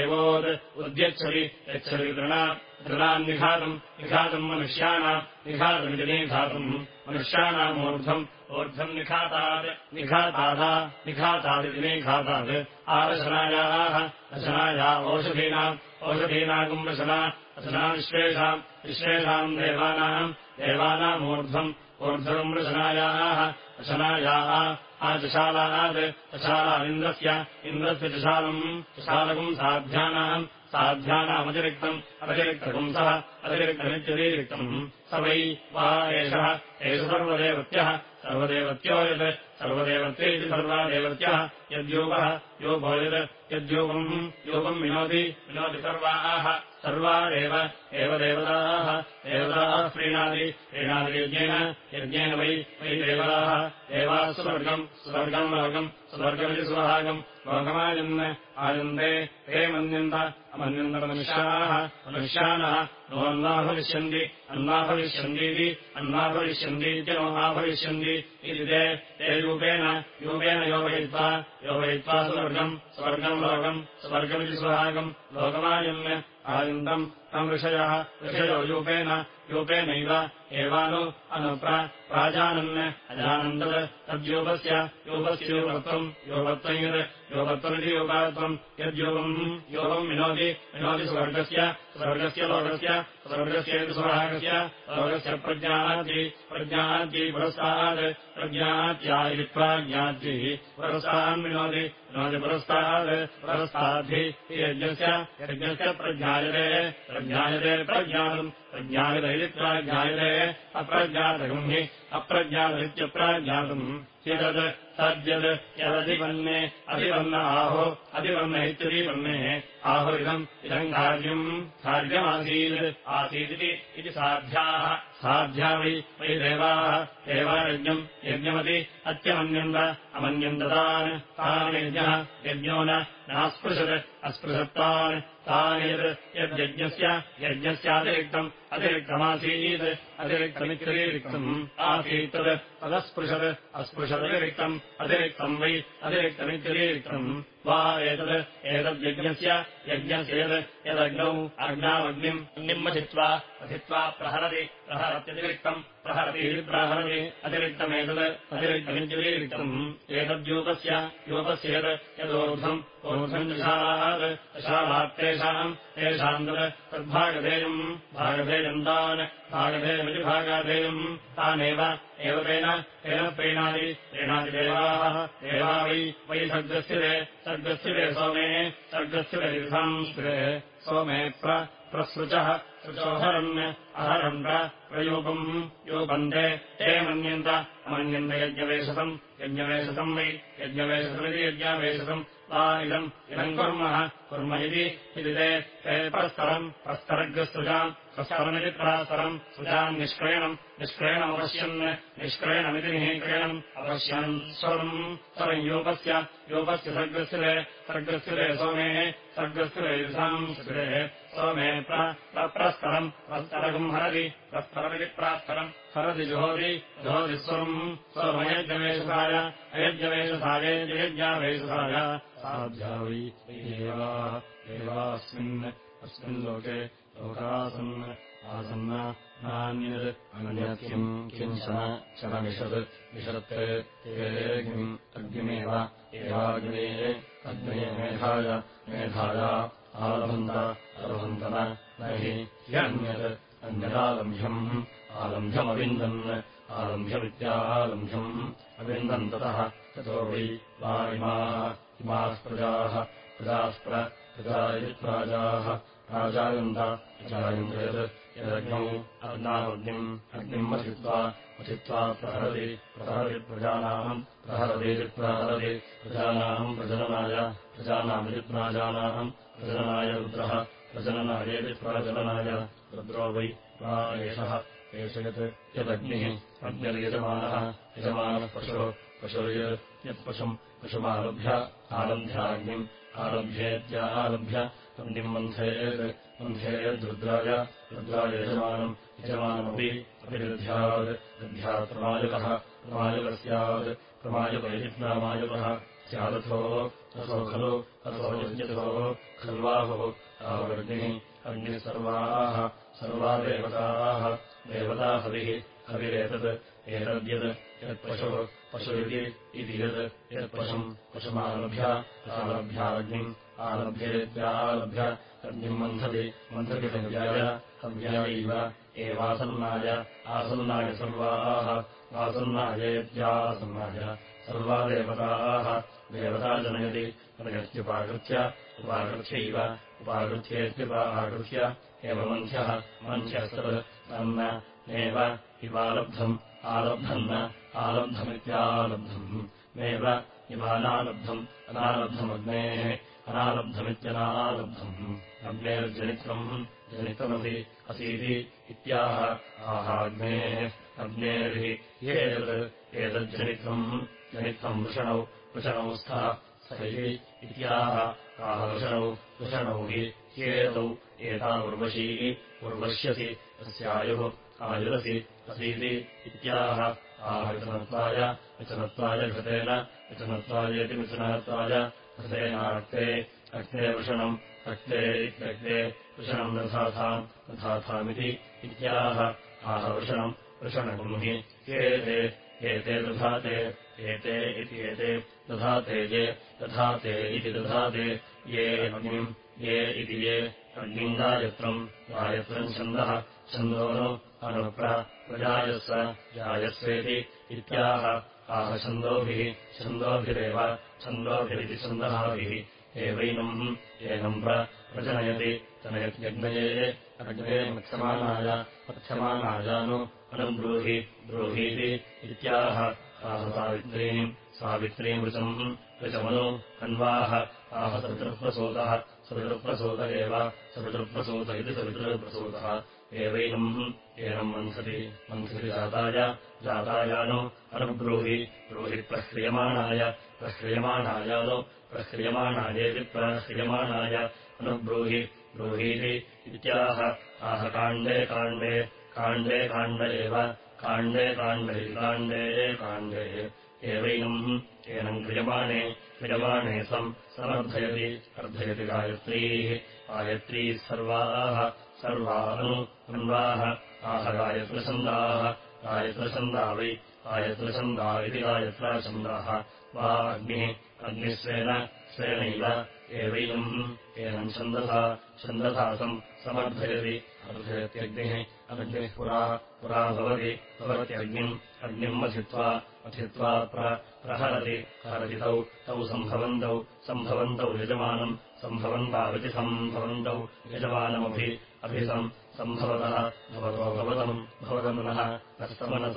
एवोद् उद्यच्छति यच्छति तृणा तृणाम् निघातम् निघातम् मनुष्याणाम् निघातमिति निघातम् मनुष्याणामूर्ध्वम् ऊर्ध्वम् निघातात् निघातादा निघातादिति निघातात् आरशनायाः रशनाया ओषधीनाम् ओषधीनागम् रशना रशना विश्वेषाम् विश्वेषाम् देवानाम् देवानामूर्ध्वम् ऊर्ध्वम् रशनायाः रशनायाः आचशालात् चशालादिन्द्रस्य इन्द्रस्य चशालम् चशालकम् साध्यानाम् साध्यानामतिरिक्तम् अतिरिक्तकम् सः अतिरिक्तमित्यतिरिक्तम् स वै वा एषः एष सर्वदेवत्यः सर्वदेवत्यो यत् सर्वदेवत्य सर्वादेवत्यः यद्योगः योगो यत् यद्योगम् योगम् विनोति विनोति सर्वाः सर्वा एव एव देवताः देवताः प्रीणादि प्रीणादियज्ञेन यज्ञेन वै वै देवताः। देवाः स्वर्गम् स्वर्गम् लोकम् स्वर्गमिति सुभागम्। लोकमायन् आयन्ते ते मन्यन्त अमन्यन्तमनुष्याः मनुष्याणः नो अन्ना भविष्यन्ति अन्ना भविष्यन्तीति अन्ना भविष्यन्तीति नो आभविष्यन्ति इति ते ते रूपेण रूपेण योगयित्वा योगयित्वा स्वर्गम् स्वर्गम् लोकम् स्वर्गमिति सुभागम्। लोकमायन् आयन्तम् तम् ऋषयः ऋषयो यूपेन यूपेनैव एवानु अनुप्रा प्राजानन्। अजानन्दत् तद्योगस्य योगस्य योगत्वम् योगत्वम् यत् योगत्वमिति योगात्वम् यद्योगम् योगम् विनोति विनोति स्वर्गस्य स्वर्गस्य लोकस्य स्वर्गस्य सुभागस्य लोकस्य प्रज्ञाति प्रज्ञाति पुरस्तात् प्रज्ञात्या इति प्राज्ञाद्भिः पुरस्तान् विनोति विनोति पुरस्तात् पुरस्ताद्भिः यज्ञस्य यज्ञस्य प्रज्ञायते प्रज्ञायते प्रज्ञातम् प्रज्ञायत इति प्राज्ञायते अप्रज्ञातकम् हि अप्रज्ञातमित्यप्राज्ञातम् ह्यतत् तद्यत् यदधिपन्ने अधिपन्न आहो अधिपन्न इत्यधिपन्ने आहो इदम् कार्यम् कार्यमासीत् आसीदिति इति साध्याः। साध्या वै वै देवाः देवायज्ञम् यज्ञमति अत्यमन्यन्त अमन्यन्ततान् तान् यज्ञः यज्ञो नास्पृशत् अस्पृशत्तान्। तान् यत् यद्यज्ञस्य यज्ञस्यातिरिक्तम् अतिरिक्तमासीत् अतिरिक्तमित्यतिरिक्तम् आसीत्। तदस्पृशत् अस्पृशदतिरिक्तम् अतिरिक्तम् वै अतिरिक्तमित्यतिरिक्तम् वा एतत् एतद्यज्ञस्य यज्ञस्य यदग्नौ अग्नामग्निम् अग्निम् अधित्वा अधित्वा प्रहरति प्रहरत्यतिरिक्तम् प्रहरति प्राहरति अतिरिक्तमेतत् अतिरिक्तमित्यतिरिक्तम् एतद्यूपस्य यूपस्य यत् यदोर्ध्वम् ऊर्ध्वम् दशालात् दशालात् तेषाम् तेषाम् तत् तद्भागधेयम् भागधेयम् तान् भागधेयमिति भागाधेयम् तानेव एव तेन प्रीणादि प्रीणादि देवाः। देवा वै वै सर्गस्थिरे सर्गस्थिरे सोमे सर्गस्थिरे युधांस्थिरे सोमे प्रसृचः अहरन् प्रयोगम् योगन्ते ते मन्यन्त अमन्यन्त यज्ञवेशसम् यज्ञवेशसम् वै यज्ञवेशसमिति यज्ञावेशसम् इदम् इदम् कुर्मः कुर्म इति परस्तरम् प्रस्तरग्रस्तुजाम् प्रस्तरमिति प्रास्तरम् सुजाम् निष्क्रयणम् निष्क्रयणमपश्यन् निष्क्रयणमिति निःक्रयणम् अपश्यन् स्वरम् स्वरम् योपस्य योपस्य सर्गस्थिरे सर्गस्थिरे सोमेः सर्गस्थिरे युधाम् स्थिरे सोमे प्रस्तरम् प्रस्तरकम् हरति प्रस्तरमिति प्रास्तरम् अयज्ञवेशसायेज्ञावेशसाय साध्या वै एवास्मिन् अस्मिन् लोके लोकासन् आसन्न नान्यत् अन्यत्किम् किञ्चन शरमिषत् विषत्ते ते किम् अग्निमेव एवाग्नेः अग्ने मेधाय अन्यदालम्भ्यम् आलम्भ्यमविन्दन् आलम्भ्यमित्यालम्भ्यम् अविन्दन् ततः ततो वै वा इमाः इमाः प्रजाः प्रजास्प्र प्रजा इति प्राजाः प्राजायन्त अजायन्त यत् यदग्नौ अग्नामग्निम् अग्निम् मथित्वा मथित्वा प्रहरति प्रहरति प्रजानाम् प्रहरतीति प्रहरति प्रजानाम् प्रजननाय प्राजानाम् प्रजननाय रुद्रः प्रजननायेति प्रजननाय रुद्रो वै एषः एष यत् यदग्निः अग्निर्यजमानः यजमानः पशुः पशुर्यत् यत्पशुम् पशुमारभ्य आरभ्याग्निम् आरभ्येत्यारभ्य अग्निम् मन्थयेत् मन्थेयद्रुद्राय रुद्राय यजमानम् यजमानमपि दध्यात् प्रमायुकः प्रमायुकः स्यात् प्रामायुकः स्यादथो रथो खलु अथो यज्ञथोः खल्वाहुः आवग्निः अग्निः सर्वाः सर्वा देवताः देवता हविः हविरेतत् एतद्यत् यत्पशुः पशु इति यत् यत्पशुम् पशुमारभ्य आरभ्याग्निम् आरभ्येत्यारभ्य अग्निम् मन्थति मन्थति हव्याय हव्यायैव एवासन्नाय आसन्नाय सर्वाः। आसन्नायेत्यासन्नाय सर्वा देवताः देवता जनयति जनयत्युपाकृत्य उपाकृत्यैव उपाकृत्येत्युपाकृत्य एव मन्थ्यः मन्थ्यः सत् तन्न नेव इवालब्धम् आलब्धम् न आलब्धमित्यालब्धम् नेव इवानालब्धम् अनालब्धमग्नेः अनालब्धमित्यनालब्धम् अग्नेर्जनित्रम् जनितमसि असीति इत्याह आहाग्नेः अग्नेर्हि ह्येतत् एतज्जनित्रम् जनित्रम् वृषणौ वृषणौ स्तः स हि इत्याह आह वृषणौ वृषणौ हि ह्येतौ एता उर्वशी उर्वश्यसि अस्यायुः आयुरसि असीति इत्याह। आह विचनत्वाय विचनत्वाय घृतेन विचनत्वायेति विचनत्वाय घृतेनाक्ते अक्ते वृषणम् रक्ते इत्यक्ते वृषणम् दधाथाम् दधाथामिति इत्याह। आह वृषणम् वृषणगुम् हि एते एते दधाते एते इति एते दधाते ये दधाते इति दधाते ये अग्निम् ये इति ये अग्निम् गायत्रम् छन्दः छन्दो नु अनुप्र प्रजायस्व जायस्वेति इत्याह आह छन्दोभिः छन्दोभिरेव छन्दोभिरिति छन्दःभिः एवैनम् एनम् प्रजनयति तनयत्यग्नये अग्नये मत्स्यमानाय मत्स्यमानायानु अनुब्रूहि ब्रूहीति इत्याह आह सावित्रीम् सावित्रीम् वृचम् ऋचमनु अन्वाह आह सवितृप्रसूतः सवितृप्रसूत एव। सवितृप्रसूत इति सवितृप्रसूतः। एवैनम् एनम् मन्थति मन्थति जाताय। जातायानु अनुब्रूहि। ब्रूहि प्रह्रियमाणाय प्रह्रियमाणायानु प्रह्रियमाणायेति प्रह्रियमाणाय अनुब्रूहि। ब्रूहीति इत्याह। आह काण्डे काण्डे। काण्डे काण्ड एव। काण्डे काण्डे काण्डे काण्डे एवैनम् एनम् क्रियमाणे क्रियमाणे सम् समर्थयति अर्धयति गायत्रीः। गायत्रीः सर्वाः सर्वानु अन्वाः आह गायत्रछन्दाः गायत्रछन्दा वै गायत्रछन्दा इति गायत्राछन्दाः। वा अग्निः अग्निस्वेन स्वेनैव एवैनम्। एनम् छन्दसा सम् समर्थयति अर्धयत्यग्निः अग्निः पुरा पुरा भवति। भवत्यग्निम् अग्निम् मथित्वा मथित्वा प्रहरति। हरति तौ तौ सम्भवन्तौ सम्भवन्तौ यजमानम् सम्भवन्ताविति सम्भवन्तौ यजमानमभि अभिसम् सम्भवतः भवतो भवतम् भवतमनः न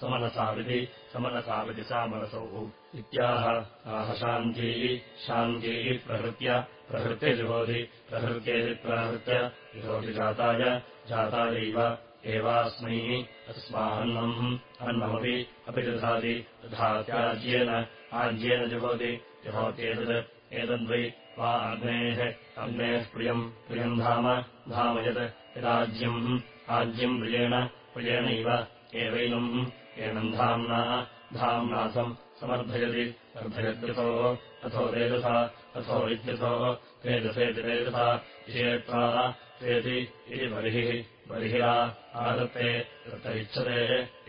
समनसौ समनसाविति समनसाविति सामनसौ इत्याह। आह शान्त्यै शान्त्यै प्रहृत्य जुहोति प्रहृत्येति प्राहृत्य जुहोति जाताय जातायैव एवास्मै। अस्मान्नम् अन्नमपि अपि दधाति दधात्याज्येन आज्येन जुहोति जुहोत्येतत् एतद्वै वा अग्नेः अग्नेः प्रियम् प्रियम् धाम धाम यत् यदाज्यम् आज्यम् प्रियेण प्रियेणैव एवैनम् एनम् धाम्ना धाम्नासम् समर्थयति अर्धयत्यथो अथो तेजसा अथो इत्यथो तेजसेति तेजसा इषेत्वा तेति इति बर्हिः बर्हिरा आदत्ते तत्र इच्छते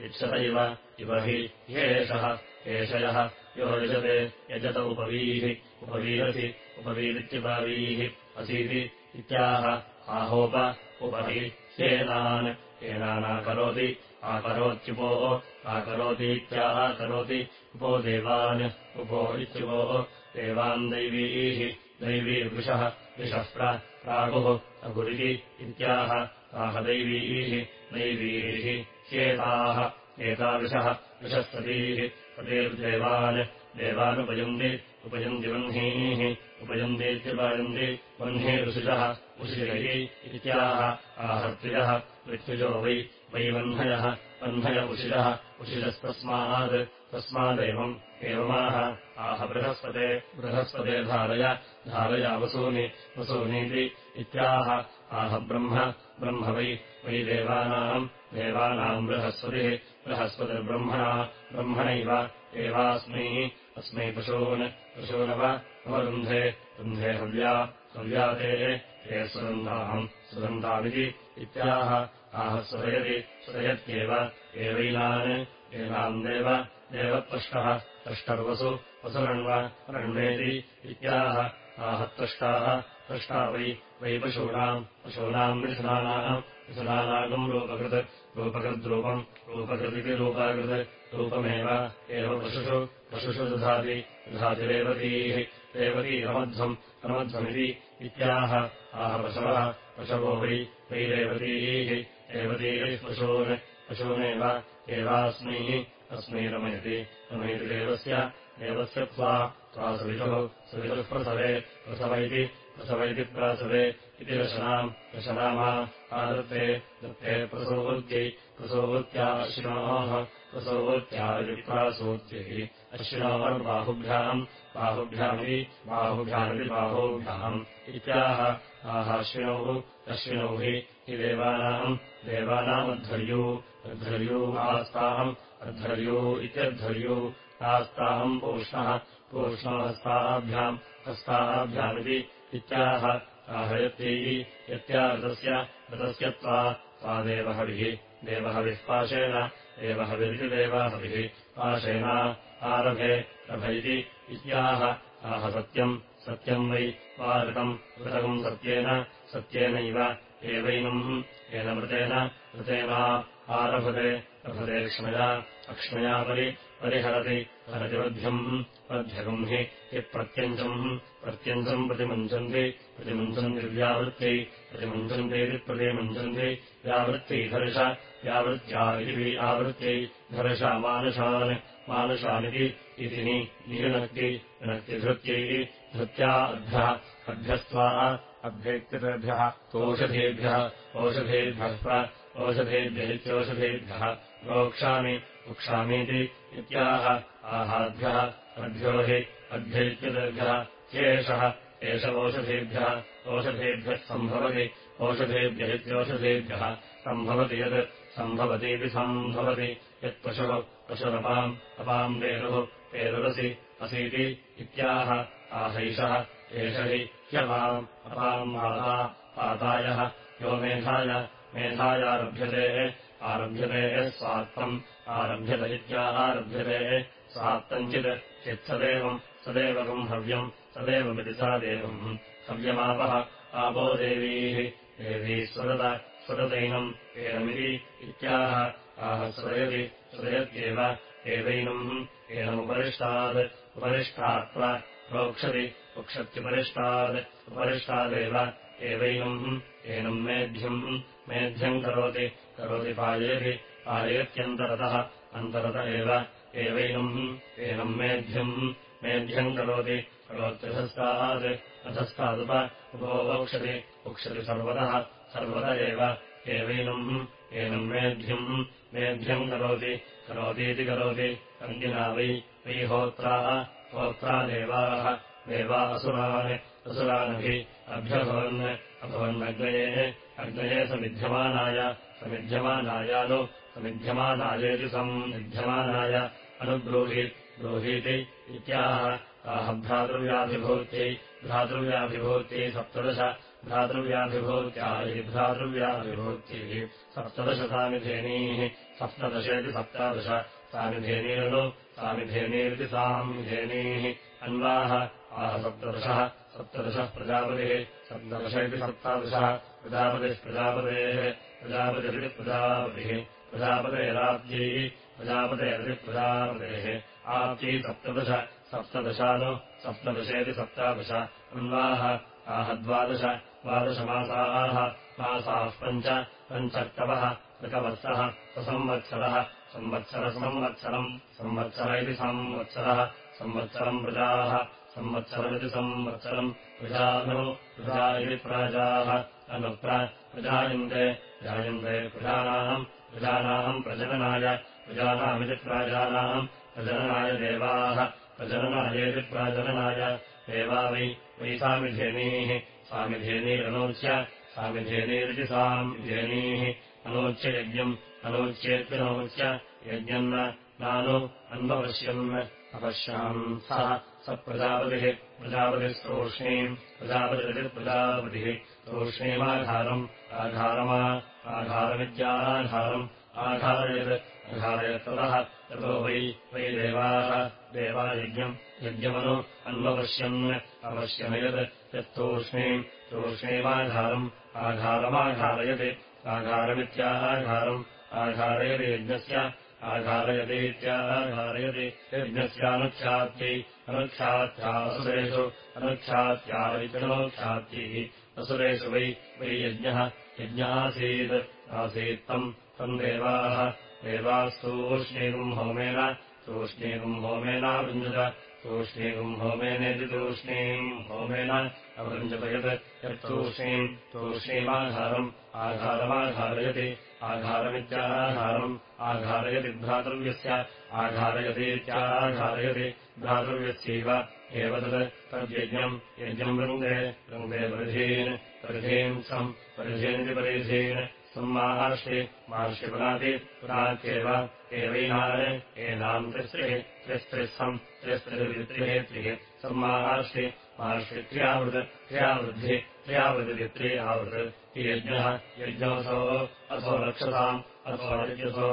इच्छत इव इव हि ह्येषः एषयः यो यजते यजत उपवीः उपवीरसि उपवीरित्युपवीः असीति इत्याह आहोप उपहि ह्येनान् एनानाकरोति आकरोत्युपोः आकरोतीत्याकरोति उपो देवान् उपो इत्युपोः देवान् दैवीः दैवीवृषः वृषः प्रागुः अगुरिति इत्याह। आह दैवीः दैवीः ह्येताः एतादृशः वृषस्पतीः पतेर्देवान् देवानुपयन्ति उपयन्ति वह्नीः उपयन्तीत्युपयन्ति वह्ने ऋषिषः ऋषिरैः इत्याह। आहर्त्रियः ऋत्विजो वै वै वह्नयः वह्नय उषिरः उषिरस्तस्मात् तस्मादेवम् एवमाह। आह बृहस्पते बृहस्पते धारय धारया वसूनि वसूनीति इत्याह। आह ब्रह्म ब्रह्म वै वै देवानाम् देवानाम् बृहस्पतिः बृहस्पतिर्ब्रह्मणा ब्रह्मणैव एवास्मै अस्मै पशून् पशूनव अवरुन्धे रुन्धे हव्या हव्याते हे सुरन्धाम् सुगन्धामिति इत्याह। आह सुरयति सुरयत्येव एवैनान् एनाम् देव। देवत्पष्टः तष्टर्वसु। वसुरण्व। रण्वेति इत्याह। आह तष्टाः। वै। वै पशूनाम्। पशूनाम् मिथुनानाम् मिथुनानागम् रूपकृत्। रूपकृद्रूपम्। रूपकृदिति रूपाकृत्। रूपमेव। एव पशुषु। पशुषु दधाति। दधातिरेवतीः रेवतीरमध्वम् रमध्वमिति इत्याह आह पशवः पशवो वै वै रेवतीः रेवतीः पशून् पशूनेव एवास्मै अस्मै रमयति रमयति देवस्य देवस्य त्वा त्वा सवितुः सवितुः प्रसवे प्रसव इति प्रसव इति रशनाम् रशनामा आदत्ते दत्ते प्रसोवृत्या अश्विनोः प्रसोवृत्या इति प्रासूत्यैः अश्विनोर्बाहुभ्याम् बाहुभ्यामिति बाहुभ्यामिति बाहुभ्याम् इत्याह। आहाश्विनौ अश्विनौ हि हि देवानाम् देवानामध्वर्यू अध्वर्यू आस्ताम् अध्वर्यू इत्यध्वर्यू आस्ताम् पूष्णः पूष्णो हस्ताभ्याम् हस्ताभ्यामिति इत्याह। आहयत्यैः यत्या ऋतस्य ऋतस्य त्वा त्वादेवहविः देवहविः पाशेन देवहविरिति देवाहविः पाशेना आरभे रभ इति इत्याह। आह सत्यम्। सत्यम् वै वा ऋतम् ऋतकम् सत्येन। सत्येनैव एवैनम्। एनमृतेन ऋतेना आरभते। रभते क्ष्मया अक्ष्मया परि परिहरति। हरति वध्यम्। वध्यगम् हि प्रत्यञ्चम् प्रत्यञ्चम् प्रतिमुञ्चन्ति प्रतिमुञ्चन्ति व्यावृत्त्यै प्रतिमुञ्चन्तीति प्रतिमुञ्चन्ति व्यावृत्त्यै व्यावृत्त्या इति आवृत्त्यै धर्षा मानुषान् मानुषानिति इति निरुनक्ति विनक्तिधृत्यै धृत्या अभ्यः अभ्यस्त्वा अभ्येत्यतेभ्यः तोषधेभ्यः ओषधेभ्यः ओषधेभ्यः प्रोक्षामि वक्षामीति इत्याह आहाभ्यः अभ्यो हि अभ्यैत्यतेभ्यः ह्येषः एष ओषधेभ्यः ओषधेभ्यः सम्भवति ओषधेभ्य इत्योषधेभ्यः सम्भवति यत् सम्भवतीति सम्भवति। यत्पशुः पशुरपाम् अपाम् वेरुः वेरुरसि असीति इत्याह। आहैषः एष हि ह्यपाम् अपाम् माता पातायः। यो मेधाय मेधायारभ्यते आरभ्यते स्वात्तम् आरभ्यत इत्यारभ्यते स्वात्तञ्चित् चित्सदेवम् सदेवकम् हव्यम् सदेवमिति सा देवम्। हव्यमापः आपो देवीः देवी स्वदत स्वदतैनम् एनमिति इत्याह आह स्वदयति स्वदयत्येव एवैनम् एनमुपरिष्टात् उपरिष्टात्व प्रोक्षति वक्षत्युपरिष्टात् उपरिष्टादेव एवैनम् एनम् मेध्यम् मेध्यम् करोति करोति पायेति पायेत्यन्तरतः अन्तरत एव एवैनम् एनम् मेध्यम् मेध्यम् करोति करोत्यधस्तात् अधस्तादुप उपोक्षति वक्षति सर्वतः सर्वत एव। एवैनम् एनम् मेध्यम् मेध्यम् करोति। करोतीति करोति। कन्दिना वै वै होत्राः। होत्रा देवाः देवा असुरान् असुरानभिः अभ्यभवन् अभवन्नग्नयेः। अग्नये समिध्यमानाय। समिध्यमानायानु समिध्यमानायेति समिध्यमानाय अनुब्रूहि ब्रूहीति इत्याह। आह भ्रातृव्याभिभूत्यै भ्रातृव्याभिभूत्यै सप्तदश भ्रातृव्याभिभूत्या इति भ्रातृव्याभिभूत्यैः सप्तदश सामिधेनीः सप्तदशेति सप्तादश। सामिधेनीर्नु सामिधेनीरिति सामिधेनीः अन्वाः आह सप्तदशः। सप्तदशः प्रजापतिः। सप्तदश इति सप्तादशः। प्रजापतिः प्रजापतेः। प्रजापतिप्रजापतिः प्रजापतेराब्जैः प्रजापतेरतिप्रजापतेः आब्जै सप्तदश। सप्तदशानु। सप्तदशेति सप्तादश। अन्वाः आह द्वादश द्वादशमासाः मासाः पञ्च पञ्चर्कवः ऋकवत्सः ससंवत्सरः संवत्सरसंवत्सरम् संवत्सर इति संवत्सरः संवत्सरम् प्रजाः संवत्सरमिति संवत्सरम् प्रजानो प्रजा इति प्राजाः अनुप्र प्रजायन्ते जायन्ते प्रजानाम् प्रजानाम् प्रजननाय प्रजानामिति प्राजानाम् प्रजननाय देवाः प्रजननायेति प्राजननाय देवा वै वै सामिधेनीः सामिधेनीरनोच्य सामिधेनीरिति सामिधेनीः अनोच्य यज्ञम् अनोच्येत्यनोच्य यज्ञम् नानु अन्वपश्यन् अपश्यान् सः स प्रजापतिः प्रजापतिः तोष्णीम् प्रजापतिप्रजापतिः तोष्णीमाधारम् आधारमा आधारमित्याधारम् आधारयत् अधारयत्ततः ततो वै वै देवाः देवायज्ञम् यज्ञमनु अन्वपश्यन् अपश्यनयत् यत्तोष्णीम् तोष्णीमाधारम् आधारमाधारयति आधारमित्याधारम् आधारयति यज्ञस्य आधारयतीत्याधारयति यज्ञस्यानुच्छात्यै अनुच्छात्यासुरेषु अनुच्छात्या इत्यनोक्षात्यैः असुरेषु वै वै यज्ञः यज्ञासीत् आसीत्तम् तम् देवाः देवास्तूष्णीगुम् होमेन तूष्णीगुम् होमेनावृञ्जत तूष्णीगुम् होमेनेति तूष्णीम् होमेन अवृञ्जत यत् यत्तूष्णीम् तूष्णीमाधारम् आधारमाधारयति आधारमित्याधारम् आधारयति भ्रातृव्यस्य आधारयतीत्याधारयति भ्रातृव्यस्यैव एव तत् तद्यज्ञम् यज्ञम् वृन्दे वृन्दे परिधीन् परिधीन् सम् परिधीनिति परिधीन् सम्मार्षि महर्षि पुनाति पुरात्येव एवैनान् एनाम् त्रिस्त्रिः त्रिस्त्रिः सम् त्रिस्त्रिः त्रिः सम्मार्षि महर्षि त्र्यावृत् त्र्यावृद्धिः त्र्यावृदित्रि आवृत् यज्ञः यज्ञोऽसो असो रक्षसाम् अथो यज्ञसो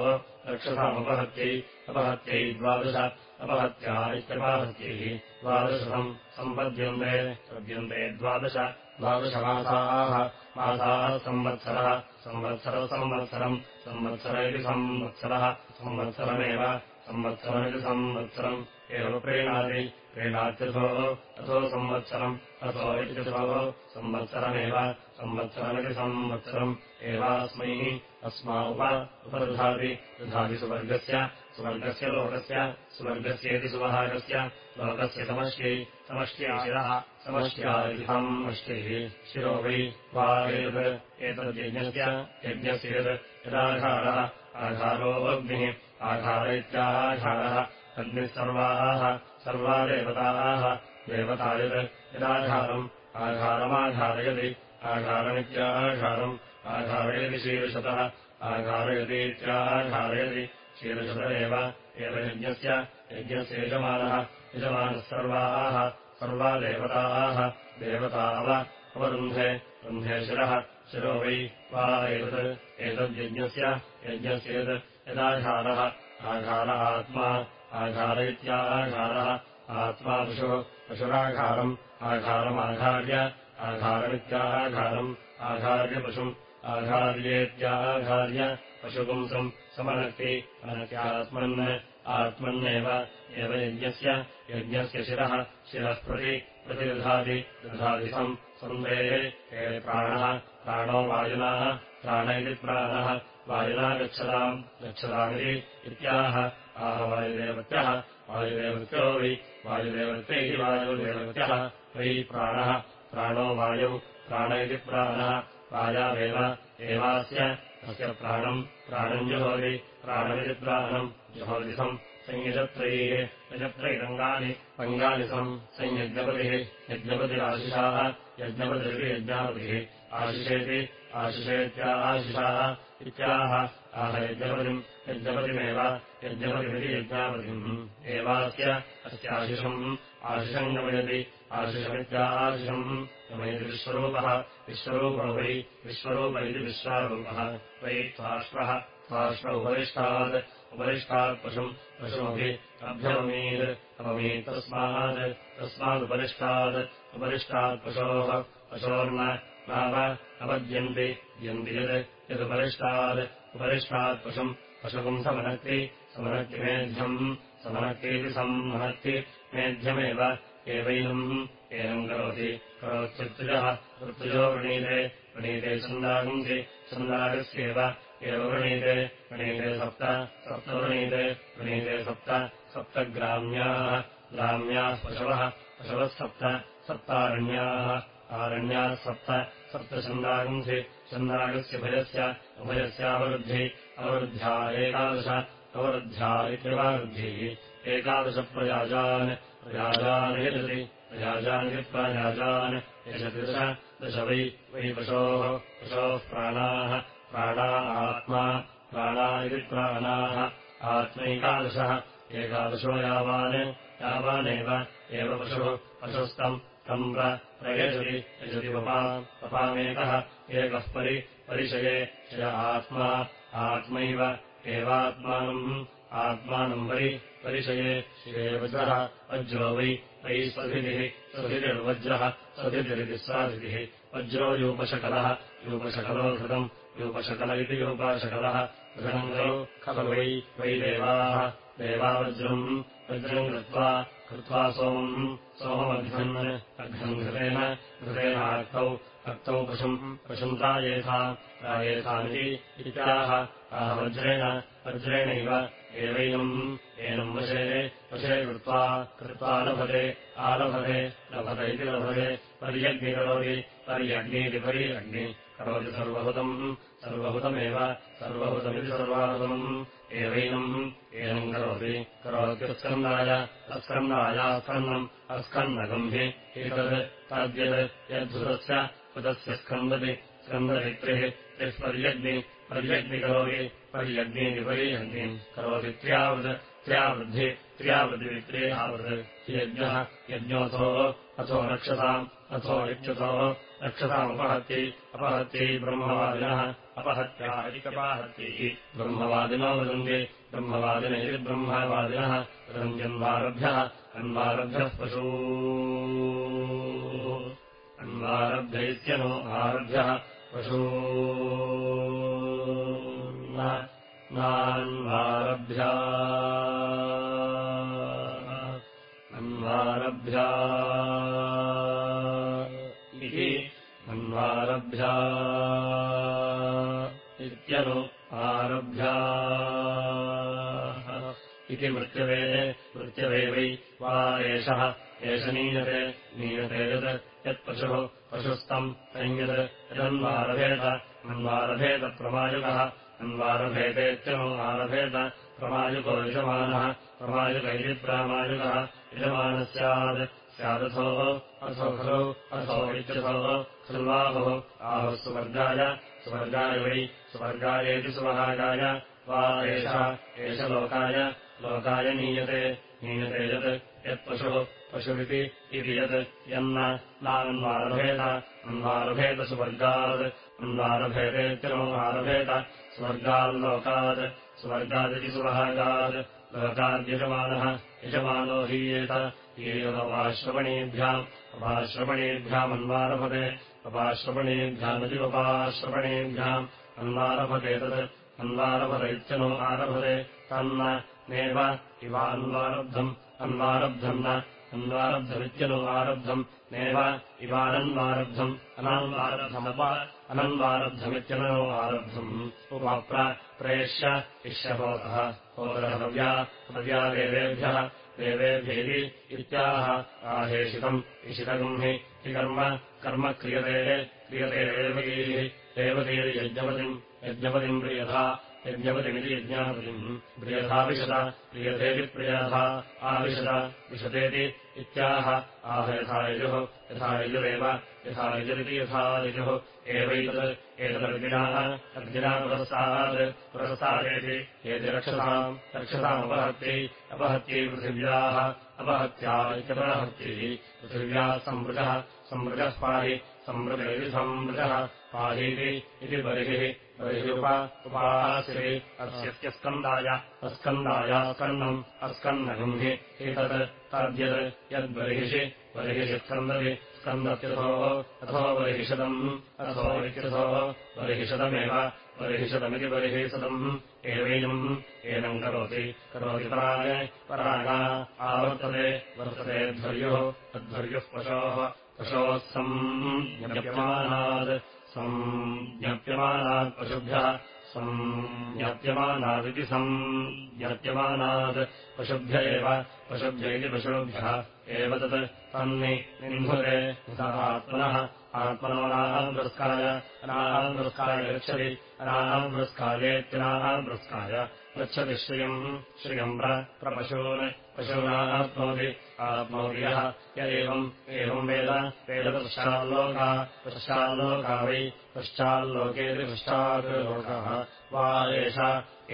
रक्षसामपहत्यै अपहत्यै द्वादश अपहत्या इत्यपाहत्यैः द्वादशम् सम्पद्यन्ते पद्यन्ते द्वादश द्वादशमासाः मासाः संवत्सरः संवत्सरसंवत्सरम् संवत्सर इति संवत्सरः संवत्सरमेव संवत्सरमिति संवत्सरम्। एव प्रीणाति प्रीणात्यथो अथो संवत्सरम् अथो इत्यथो संवत्सरमेव संवत्सरमिति संवत्सरम्। एवास्मै अस्मा उप उपदधाति दधाति सुवर्गस्य सुवर्गस्य लोकस्य सुवर्गस्येति सुवहारस्य लोकस्य समष्ट्यै समष्ट्यै शिरः समष्ट्या इति समष्ट्यैः शिरो वै वा एतत् एतद्यज्ञस्य यज्ञस्य यत् यदाधारः आधारो आधार इत्याधारः अग्निः सर्वाः सर्वा देवताः देवता यत् यदाधारम् आधारमाधारयति आधारमित्याधारम् आधारयति शीर्षतः आधारयतीत्याधारयति शीर्षत एव एव यज्ञस्य यज्ञस्य यजमानः यजमानः सर्वाः सर्वा देवताः देवताव अवरुन्धे रुन्धे शिरः शिरो वै वा एतत्। एतद्यज्ञस्य यज्ञस्य यत् यदाधारः। आधार आत्मा आधार। इत्याधारः आत्मा पशुः पशुराघारम् आधारमाधार्य आधारमित्याघारम् आधार्यपशुम् आधार्येत्याघार्य पशुपुंसम् समनक्ति अनत्यात्मन् आत्मन्नेव एव यज्ञस्य यज्ञस्य शिरः शिरः प्रति प्रतिदधाति दधाति सम् सन्देः हे प्राणः प्राणो वायुनाः प्राण इति प्राणः। वायुना गच्छताम् गच्छतामिति इत्याह। आह वायुदेवत्यः वायुदेवत्यो वै वायुदेवत्य वायुदेवत्यः। वै प्राणः प्राणो वायौ प्राण इति प्राणः। वायावेव एवास्य अस्य प्राणम् प्राणम् जुहोति। प्राणमिति प्राणम् जुहोदिसम् संयजत्रैः यजत्रैरङ्गानि अङ्गानि सम् संयज्ञपतिः यज्ञपतिराशिषाः यज्ञपतिरिति यज्ञापतिः आशिषेति आशिषेत्याशिषाः इत्याह आह यज्ञपतिम् यज्ञपतिमेव यज्ञपतिमिति यज्ञापतिम्। एवास्य अस्याशिषम् आशिषम् गमयति आशिषमित्याशिषम् गमयति विश्वरूपः विश्वरूपो वै विश्वरूप इति विश्वारूपः। वै त्वाश्वः त्वाश्व उपरिष्टात् उपरिष्टात् पशुम् पशुमभि अभ्यममीत्। अपमीत् तस्मात् तस्मादुपरिष्टात्। उपरिष्टात् पशोः पशोर्न नाव अवद्यन्ति। यन्ति यत् यदुपरिष्टात्। उपरिष्टात् पशुम् पशुपुम् समनक्ति। समनक्ति मेध्यम्। समनक्तीति सम्मनक्ति मेध्यमेव। एवैनम्। एनम् करोति। करोत्युत्तजः ऋत्विजो वृणीते वृणीते छन्दागुंसि। छन्दागस्येव एव वृणीते वृणीते सप्त सप्तवृणीते वृणीते सप्त सप्तग्राम्याः ग्राम्याः पशवः पशवः सप्त सप्तारण्याः आरण्याः सप्त सप्तछन्दागुंसि छन्दागस्य भयस्य उभयस्यावरुद्धि अवरुद्ध्या एकादश अवरुद्ध्या एकादशप्रयाजान् प्रयाजान् यजति प्रयाजानि प्रयाजान् यजति दश दश वै वै पशोः पशोः प्राणाः प्राणा आत्मा प्राणा इति प्राणाः आत्मैकादशः एकादशो यावान् यावानेव एव पशुः पशुस्तम् तम् प्रयजति यजति पपा पपामेकः एकः परि परिशये य आत्मा आत्मैव एवात्मानम् आत्मानम् परि परिशये शिरे वज्रः वै वै स्वधितिः स्वधितिर्वज्रः स्वधितिरिति स्वाधितिः वज्रो यूपशकलः यूपशकलो घृतम् यूपशकल इति यूपाशकलः। घृतम् खलु वै वै देवाः। देवावज्रम् वज्रम् कृत्वा कृत्वा सोमम्। सोममघ्नन् अघ्नम् घृतेन घृतेन अक्तौ पशुम् पशुम् प्रायेथा प्रायेथामिति इत्याह। आह वज्रेण वज्रेणैव एवैनम् एनम् वशे वशे कृत्वा कृत्वा लभते आलभते लभत इति लभते। पर्यग्नि करोति पर्यग्नीति पर्यग्नि करोति सर्वभूतम् सर्वभूतमेव सर्वभूतमिति सर्वाभूतम्। एवैनम् एनम् करोति करोत्यस्कन्दाय अस्कन्दायास्कन्नम् अस्कन्नगम्भि एतत् तद्यत् यद्धुतस्य उदस्य स्कन्दति स्कन्दरित्रिः यः पर्यग्नि पर्यग्नि करोति पर्यग्नीति पर्यग्निम् करोति त्र्यावृत् त्र्यावृद्धि त्र्यावृद्धिवित्रेयावृत् यज्ञः यज्ञोऽथो अथो रक्षसाम् अथो इत्युथो रक्षसामुपहत्यै अपहत्यै ब्रह्मवादिनः अपहत्या इतिकपाहत्यैः ब्रह्मवादिनो वदन्ति ब्रह्मवादिन इति ब्रह्मवादिनः वदन्त्यन्वारभ्यः अन्वारभ्यः पशू। अन्वारभ्य इत्यनो आरभ्यः पशू। नान्वारभ्या। अन्वारभ्या। इति अन्वारभ्या इत्यनु आरभ्या इति मृत्यवे मृत्यवे वै वा एषः। एष नीयते नीयते यत् यत्पशुः पशुस्तम् संयत्। यदन्वारभेत अन्वारभेत प्रमायुकः अन्वारभेदेत्यनो आरभेत प्रमायुको यजमानः। प्रमायुक इति प्रामायुकः यजमानः स्यात् स्यादथोः अथो खलु अथो इत्यथोः खल्वाहुः आहुः सुवर्गाय सुवर्गाय वै सुवर्गायेति सुवहागाय वा एषः एष लोकाय लोकाय नीयते नीयते यत् यत्पशुः पशुरिति इति यत् यन्न नान्वारभेत अन्वारभेत सुवर्गात् अन्वारभेदेत्यनो आरभेत स्वर्गाल्लोकात् स्वर्गादिति सुभागात् लोकाद्यजमानः यजमानो हीयेत हीयदपाश्रवणीभ्याम् अपाश्रवणीभ्यामन्वारभते अपाश्रवणीभ्यामिति उपाश्रवणीभ्याम् अन्वारभते तत् अन्वारभत इत्यनो आरभते तन्न नेव इवान्वारब्धम् अन्वारब्धम् न अन्वारब्धमित्यनु आरब्धम् नेव इवानन्वारब्धम्। अनान्वारब्धमुप अनन्वारब्धमित्यनो आरब्धम् उपाप्र प्रेष्य इष्यहोतः होतः हव्या हव्या देवेभ्यः। देवेभ्येति इत्याह आहेषितम्। हि कर्म क्रियते क्रियते देवगीः देवगीर्यज्ञपतिम् यज्ञपतिम् प्रियथा यज्ञपतिमिति यज्ञापतिम् प्रियथाविशत प्रियतेति प्रियथा आविशत विशतेति इत्याह। आह यथा यजुः यथा यजुरेव यथा यजुरिति यथा यजुः एवैतत् एतदर्गिणाः अर्गिणा पुरस्तात् पुरस्तादेति एति रक्षसाम् रक्षसामपहत्यै अपहत्यै पृथिव्याः अपहत्या इत्यपहत्यै पृथिव्याः सम्मृजः सम्मृजः पाहि इति सम्मृजः पाहीति इति बर्हिः बर्हि उप उपास्यति अस्यस्कन्दाय अस्कन्दाय स्कन्नम् अस्कन्नगम् हि एतत् तद्यत् यद्बर्हिषि बर्हिषि स्कन्दति स्कन्दत्यथो अथो बर्हिषदम् अथो इत्यथो बर्हिषदमेव बर्हिषदमिति बर्हिषदम् एवैनम् एनम् करोति करोति पराय परागा आवर्तते वर्तते ध्वर्युः तद्ध्वर्युः पशोः पशोः सम् ज्ञप्यमानात् ज्ञप्यमानात् पशुभ्यः ज्ञप्यमानादिति सम् ज्ञप्यमानात् पशुभ्य एव पशुभ्य इति पशुभ्यः एव तत् तन्नि निन्धुरे आत्मनः आत्मनोनाहम्बृस्काय अनाहम्बृस्काय गच्छति अनाहम्बृस्कायेत्यनाहम्बृस्काय गच्छति श्रियम् श्रियम् प्रपशून् आप्नोति यः य एवम् एवम् वेद वेदपश्चाल्लोका पश्चाल्लोका वै पश्चाल्लोकेति पश्चात् लोकः वा एषा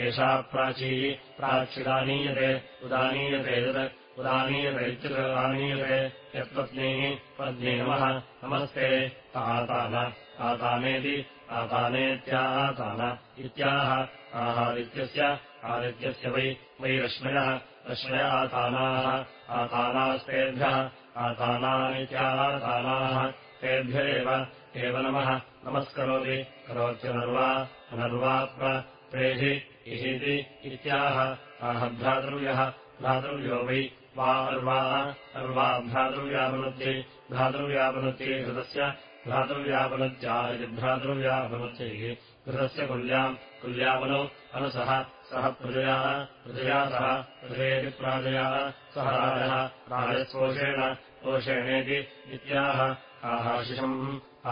एषा प्राची प्राच्युदानीयते उदानीयते तत् इत्युदानीयते यत्पत्नीः पत्नी नमः। नमस्ते। तातान। आतानेति आतानेत्यातान इत्याह। आहादित्यस्य। आदित्यस्य वै। वै रश्मयः। रश्मयातानाः आतानास्तेभ्यः आतानानित्यातानाः तेभ्य एव नमः। नमस्करोति। करोत्यनर्वा अनर्वा प्रेहि। इहीति इत्याह। आह भ्रातृव्यः। भ्रातृव्यो वै वा अर्वा अर्वा भ्रातृव्यापनुत्यै भ्रातृव्यापनुत्यै हृतस्य भ्रातृव्यापनुत्या इति भ्रातृव्यापनुत्यैः घृतस्य कुल्याम् कुल्यामनु अनुसः सः प्रजया प्रजया सह प्रजयेति प्राजया सः राजः राजस्पोषेण पोषेणेति इत्याह आहाशिषम्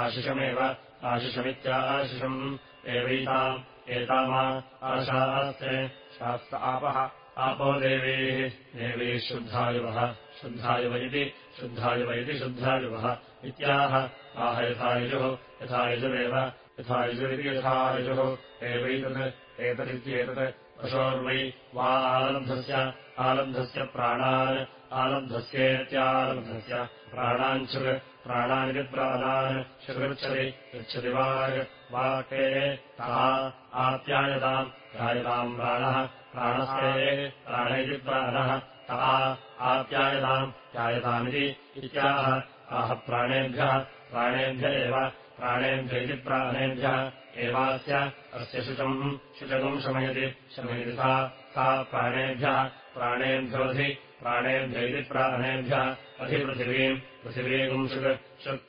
आशिषमेव आशिषमित्याशिषम् एवैताम् एतामा आशास्ते शास्त आपः आपो देवीः देवीः शुद्धायुवः शुद्धायुव इति शुद्धायुव इति शुद्धायुवः इत्याह। आह यथायुजुः यथायुजुरेव यथायुजुरिति यथायुजुः एवैतत् एतदित्येतत् पशोर्वै वा आलब्धस्य आलब्धस्य प्राणान् आलब्धस्येत्यालब्धस्य प्राणानिति प्राणान् शुगृच्छति गच्छति वाक् वाके ता आप्यायताम् ध्यायताम् प्राणः प्राणस्ते प्राण इति प्राणः ता आप्यायताम् ध्यायतामिति इत्याह। आह प्राणेभ्यः प्राणेभ्य एव प्राणेभ्य इति प्राणेभ्यः एवास्य अस्य शुचम् शुचकम् शमयति शमयति सा सा प्राणेभ्यः प्राणेभ्योऽधि प्राणेभ्य इति प्राणेभ्यः अधिपृथिवीम् पृथिवीगुम् शुक्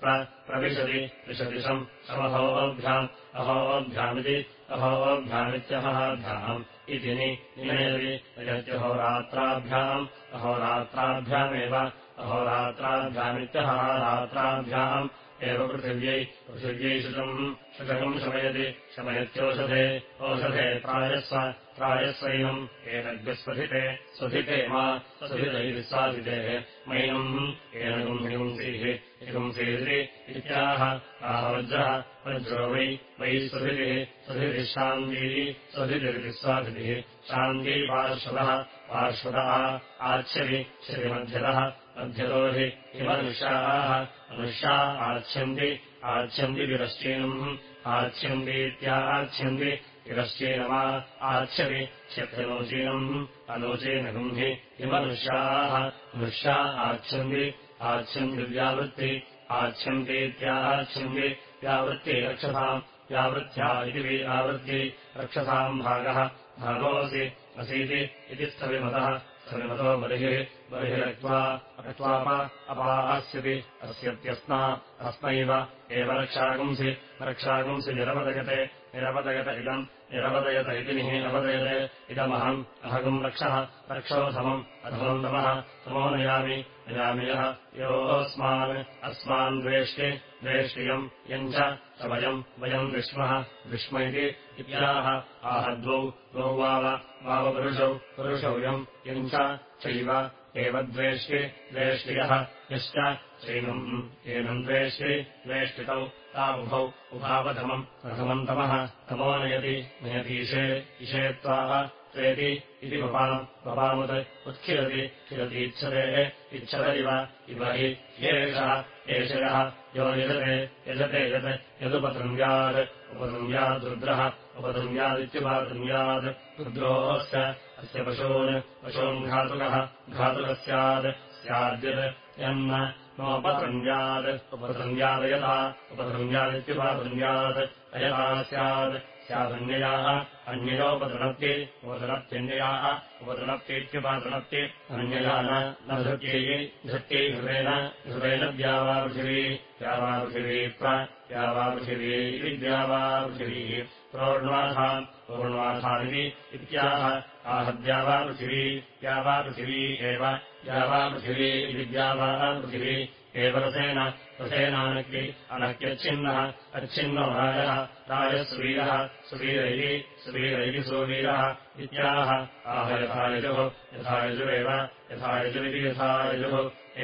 प्रविशति विशदिशम् समहोऽभ्याम् अहोऽभ्यामिति अहोऽभ्यामित्यहहाभ्याम् इति निमेति यत्यहोरात्राभ्याम् अहोरात्राभ्यामेव अहोरात्राभ्यामित्यहरात्राभ्याम् एव पृथिव्यै पृथिव्यै शुचम् शुचकम् शमयति शमयत्योषधे ओषधे प्रायस्व प्रायस्वैनम्। एनग्स्वधिते स्वधिते मा स्वाधितेः मैनम्। एनगुम् हिगुंसीः हिगुंसीति इत्याह वज्रः वज्रो वै वै स्वधितिः स्वधितिः शान्तिः स्वधितिरिति स्वाधितिः। शान्त्यै पार्श्वतः पार्श्वतः आच्छवि श्रीमध्यतः मध्यतो हि हिमनुष्याः। अनुष्या आच्छन्ति आच्छन्ति विरश्चीनम्। आच्छन्तीत्याच्छन्ति विरश्चीनमा आच्छति क्षत्यनोचीनम् अनोचीनगम् हि हिमनुष्याः। अनुष्या आच्छन्ति आच्छन्ति व्यावृत्ति आच्छन्तीत्याच्छन्ति व्यावृत्ति रक्षसाम्। व्यावृत्त्या इति व्यावृत्ति रक्षसाम् भागः। भागोऽसि असीति इति स्थविमतः बर्हिः बर्हिरक्त्वा अक्त्वाप अपास्यति अस्यत्यस्मा अस्मैव एव रक्षागुंसि रक्षागुंसि निरवदयते निरवदयत इदम् निरवदयत इति निः अवदयते इदमहम् अहगुम् रक्षः रक्षोऽधमम् अधमम् तमः नयामि नयामि यः योऽस्मान् अस्मान् द्वेष्टि द्वेष्टियम् यम् च वयम् वयम् विष्मः विष्म इति इत्याह आह द्वौ द्वौ वाव वावपुरुषौ पुरुषौ यम् यम् चैव एव द्वेष्टि द्वेष्टियः यश्च चैनम् एनम् द्वेष्टि द्वेष्टितौ तावुभौ उभावधमम् प्रथमम् तमः नयति नयतीशे इषे त्वा त्वेति इति वपाम् वपामुत् उत्खिलति खिलतीच्छतेः इच्छत इव इव हि ह्येषः एषयः यो यजते यजते यत् यदुपतृङ्ग्यात् उपतृङ्ग्याद्रुद्रः उपतृङ्ग्यादित्युपतृङ्ग्यात् रुद्रोऽस्य अस्य पशून् पशून् घातुकः घातुकः स्यात् स्याद्यत् यन्न नोपतृङ्ग्यात् उपतृङ्ग्यादयता उपतृङ्ग्यादित्युपतृङ्ग्यात् अयता स्यात्। स्यादन्ययाः अन्ययोपतृणत्ति उपतृणत्यन्ययाः उपतृणत्तीत्युपतृणत्ति अन्यया न धृत्यै धृत्यै हृदेन हृदेन द्यावापृथिवी द्यावापृथिवी प्र द्यावापृथिवी इति द्यावापृथिवी प्रोण्वाथान् पूर्ण्वाथानिति इत्याह आहद्यावापृथिवी द्यावापृथिवी एव द्यावापृथिवी इति द्यावापृथिवी एव रसेन रसेनानक्ति अनक्यच्छिन्नः अच्छिन्नो राजः राजः सुवीरः सुवीरैः सुवीरैः सुवीरः इत्याह। आह यथायजुः यथायजुरेव यथायजुरिति यथायजुः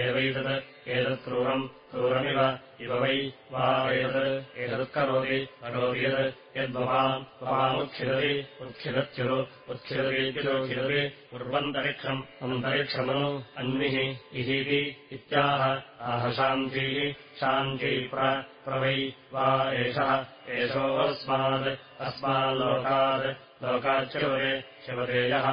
एवैतत् एतत् क्रूरम् क्रूरमिव इव वै वा एतत्। एतत्करोति करोति यत्। यद्भवाम् भवामुत्खिलति उत्खिलत्युरु उत्खिलतीत्युरुखिलति उर्वन्तरिक्षम् अन्तरिक्षमनु अन्निः इहीति इत्याह। आह शान्तिः शान्ती प्र वै वा एषः। एषोऽस्मात् अस्माल्लोकात् लोकाच्चवरे शिवते यः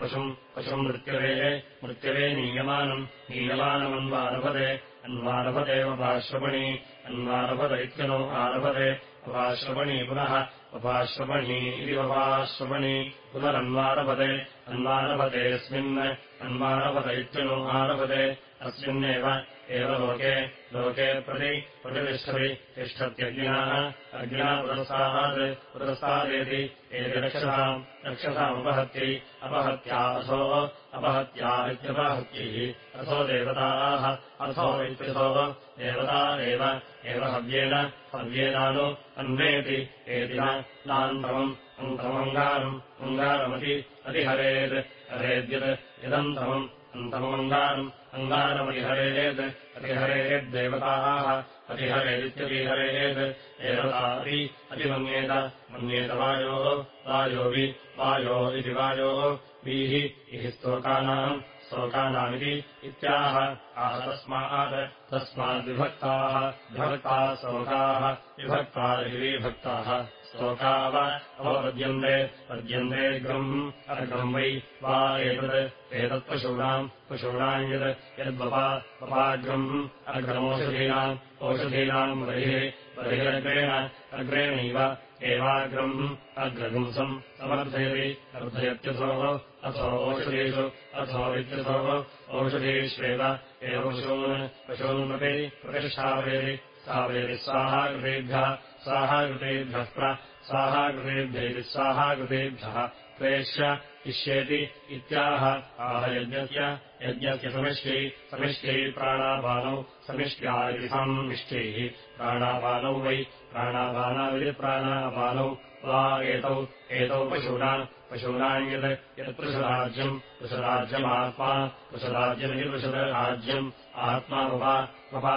पशुम् पशुम् मृत्यवे मृत्यवे नीयमानम् नीयमानमन्वारभते अन्वारभतेवपाश्रवणी अन्वारभत इत्यनो आरभते उपाश्रवणी पुनः उपाश्रवणी इति उपाश्रवणी पुनरन्वारभते अन्वारभतेऽस्मिन् अन्वारभत इत्यनु आरभते अस्मिन्नेव एव लोके लोके प्रति प्रतिष्ठति तिष्ठत्यज्ञाः अज्ञा पुरस्तात् पुरस्तादेति एति रक्षसाम् रक्षसामुपहत्यै अपहत्या अथो अपहत्या इत्यपहत्यैः अथो देवताः अथो इत्यथो देवता एव एव हव्येन हव्येनानु अन्वेति एति नान्तमम् अन्तमङ्गारम् अङ्गारमति अतिहरेत् हरेद्यत् यदन्तमम् अन्तमङ्गारम् अङ्गारमतिहरेत् अतिहरेद्देवताः अतिहरेदित्यतिहरेत् देवतापि अतिमन्येत मन्येत वायोः वायोवि वायो इति वायोः वीः इति स्तोकानाम् स्तोकानामिति इत्याह आह तस्मात् तस्माद्विभक्ताः विभक्ताः। शोकाः विभक्ता इति विभक्ताः स्तोकाव अवपद्यन्ते। पद्यन्ते ग्रम्। अर्घम् वै वा एतत् एतत्पशूनाम् पशूनाम् यत् यद्वपा वपाग्रम्। अर्घमौषधीनाम् ओषधीनाम् बहिः बहिरग्रेण अग्रेणैव एवाग्रम् अग्रगुंसम् समर्थयति अर्धयत्यथोः अथो ओषधीषु अथो इत्यथोः ओषधीष्वेव एव पशून् पशून्मपि प्रतिष्ठापयति स्थापयति स्वाहाकृतेभ्यः स्वाहाकृतेभ्यः प्र स्वाहाकृतेभ्यैति स्वाहाकृतेभ्यः प्रेष्य इष्येति इत्याह आह यज्ञस्य यज्ञस्य समिष्ट्यै प्राणापानौ समिष्ट्या इति समिष्ट्यैः प्राणापानौ वै प्राणापानाविति प्राणापानौ वा एतौ एतौ पशूनाम् पशूनाम् यत् यत् पृषराज्यम् पृषराज्यमात्मा पृषराज्यमिति पृषराज्यम् आत्मा वपा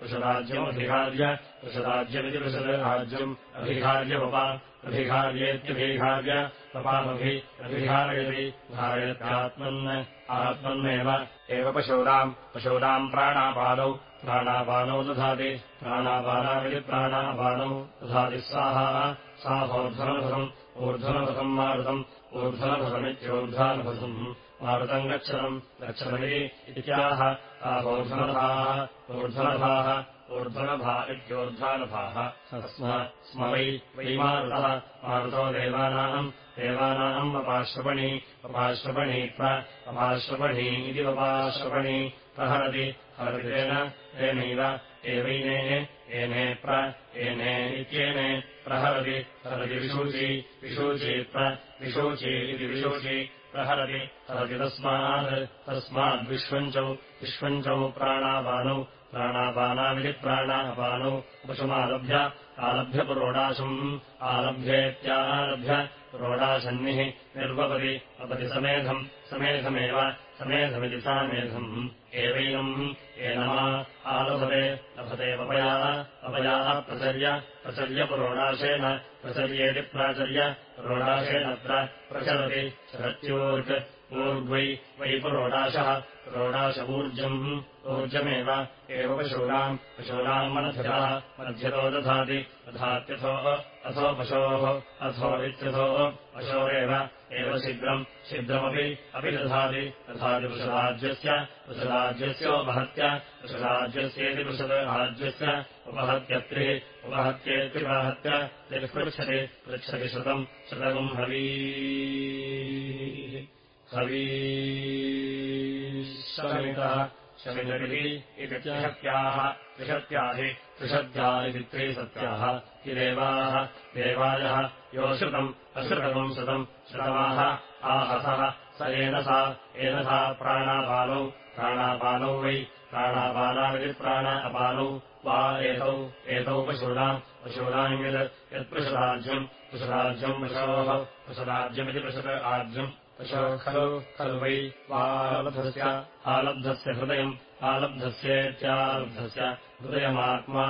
पृषराज्यमधिकार्य पृषराज्यमिति पृषराज्यम् अभिहार्यवपा अभिहार्येत्यभिहार्य वपामभि अभिहारयति धारयत्यात्मन् आत्मन्नेव एव पशूनाम् पशूनाम् प्राणापादौ प्राणापानौ दधाति प्राणापानामिति प्राणापानौ दधाति स्वाहा साहोर्ध्वनभसम् ऊर्ध्वनभसम् मारुतम् ऊर्ध्वनभसमित्योर्ध्वानभसम् मारुतम् गच्छतम् गच्छतमिति इत्याह आहोर्ध्वनभाः ऊर्ध्वनभाः ऊर्ध्वनभा इत्योर्ध्वानभाः। स्म स्म वै वै मारुतः। मारुतो देवानाम्। देवानाम् वपाश्रवणी वपाश्रवणी प्र वपाश्रवणी इति वपाश्रवणी प्रहरति। हरति तेन। तेनैव। एवैने। एने प्र। एने इत्येने। प्रहरति। हरति विशूची। विशूची प्र। विशूची इति विशूची। प्रहरति। हरति तस्मात्। तस्माद्विश्वञ्चौ विश्वञ्चौ। प्राणापानौ प्राणापानाविति प्राणापानौ पशुमालभ्य आलभ्य पुरोडाशम् आलभ्येत्यालभ्य पुरोडाशन्निः निर्वपति अपति समेधम् समेधमेव समेधमिति सा मेधम् एवैनम् एनमा आलभते लभते वपया अपयाः प्रचर्य प्रचर्यपुरोडाशेन प्रचर्येति प्राचर्य पुरोडाशेनत्र प्रचरति चरत्यूर्ग् ऊर्ध्वै वै पुरोडाशः पुरोडाश ऊर्जम् ऊर्जमेव एव पशूनाम् पशूनाम् मध्यतः मध्यतो दधाति दधात्यथो अथो पशोः अथो इत्यथो पशोरेव एव शीघ्रम् शीघ्रमपि अपि दधाति दधाति पृषदाज्यस्य पृषदाज्यस्योपहत्य पृषदाज्यस्येति पृषदराज्यस्य उपहत्यत्रिः उपहत्येत्युपहत्य तिः पृच्छति पृच्छति श्रुतम् श्रुतम् हवी हवी शमितः शमिनरिति इति त्रिशत्याः। त्रिशत्याहि त्रिशत्या इति त्रिसत्याः हि देवाः। देवायः। यो श्रुतम् अश्रुतम् श्रुतम्। श्रुतमाः। आहसः। स एनसा एनसा प्राणापालौ। प्राणापालौ वै। प्राणापालाविति प्राण अपालौ। वा एतौ। एतौ पशूनाम्। पशूनाम् यत् यत्पृषदाज्यम् पृषदाज्यम् पशोः पृषदाज्यमिति पृषद आज्यम् पशो खलु खलु वै वालब्धस्य आलब्धस्य हृदयम् आलब्धस्येत्यालब्धस्य हृदयमात्मा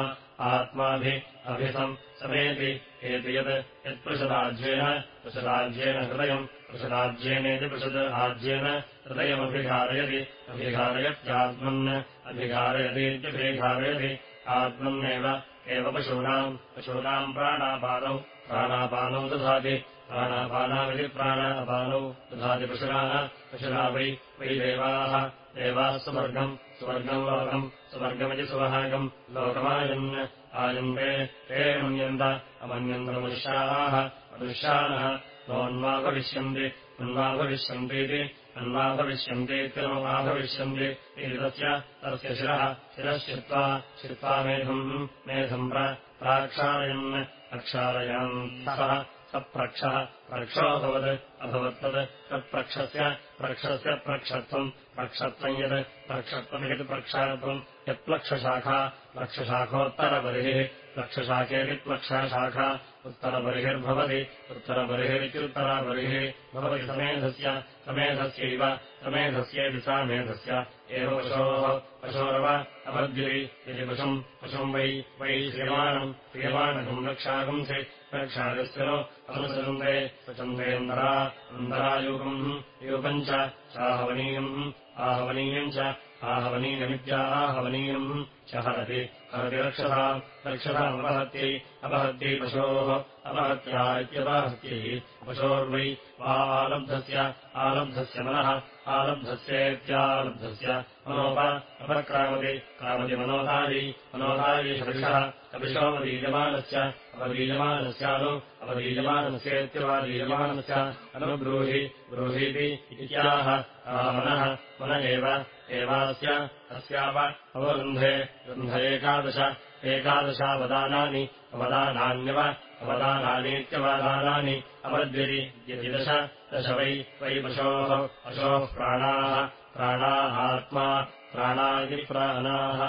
आत्माभि अभिसम् समेति एति यत् यत्पृषदाज्येन पृषदाज्येन हृदयम् पृषदाज्येनेति पृषद आज्येन हृदयमभिघारयति अभिघारयत्यात्मन् अभिघारयतीत्यभिघारयति आत्मन्नेव एव पशूनाम् पशूनाम् प्राणापानौ दधाति प्राणापानामिति प्राणापानौ दधाति पशुराः पशुरा वै वै देवाः। देवाः सुवर्गम् सुवर्गम् लोकम् सुवर्गमिति सुवहागम्। लोकमायन् आयन्ते ते मन्यन्त अमन्यन्तमनुष्याः मनुष्यानः। नोन्वाभविष्यन्ति अन्वाभविष्यन्तीति अन्वाभविष्यन्तीत्यनुमा भविष्यन्ति इति तस्य तस्य शिरः शिरः श्रित्वा मेधम् मेधम् प्राक्षालयन् प्रक्षालयन् सः सप्रक्षः प्रक्षोऽभवत् अभवत्तत् तत्प्रक्षस्य प्रक्षस्य प्रक्षत्वम् प्रक्षत्वम् यत् प्रक्षात्वम् यत्प्लक्षशाखा प्लक्षशाखोत्तरबर्हिः प्लक्षशाखेति प्लक्षशाखा उत्तरबर्हिर्भवति उत्तरबर्हिरित्युत्तरबर्हिः भवति समेधस्य समेधस्यैव समेधस्येति सा मेधस्य एव पशोः पशोरव अवद्युरि यदि पशुम् पशुम् वै वै श्रियमाणम् श्रियमाणकम् रक्षागुंसि रक्षागस्य अनुसन्दे स्वचन्देन्दरा अन्दरायूपम् यूपम् च चाहवनीयम् आहवनीयम् च आहवनीयमित्याहवनीयम् च हरति। हरति रक्षसा रक्षसामपहत्यै अपहत्यै पशोः अपहत्या इत्यपहत्यै पशोर्वै वा आलब्धस्य मनः आलब्धस्येत्यालब्धस्य। मनोप अपक्रामति क्रामति मनोधारी मनोधारी हविषः कविशोपदीयमानस्य अपदीयमानस्यानु अपदीयमानस्येत्यवादीयमानस्य अनुब्रूहि ब्रूहीति इत्याह मनः मन एव एवास्य अस्याव अवरुन्धे रुन्ध एकादश एकादशावदानानि अवदानान्यव अवदानानीत्यवदानानि अवद्यरि यदि दश वै वै पशोः पशोः प्राणाः प्राणाः आत्मा प्राणा इति प्राणाः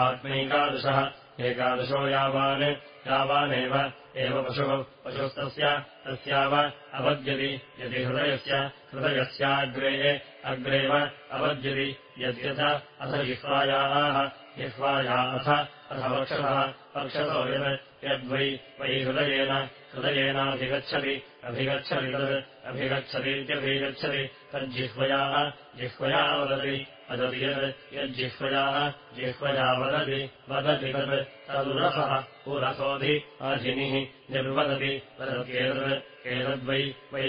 आत्मैकादशः एकादशो यावान् यावानेव एव पशुः पशुस्तस्य तस्याव अवद्यति यदि हृदयस्य हृदयस्याग्रे अग्रेव अवद्यति यद्यथ अथ जिह्वायाः जिह्वाया अथ अथ वक्षसः वक्षसो यत् यद्वै वै हृदयेन हृदयेनाधिगच्छति अभिगच्छति तत् अभिगच्छतीत्यभिगच्छति तज्जिह्वयाः जिह्वया वदति वदति यत् यज्जिह्वयाः जिह्वया वदति वदति तत् तदुरसः पुरसोऽधि अधिनिः निर्वदति वदत्येतत् एतद्वै वै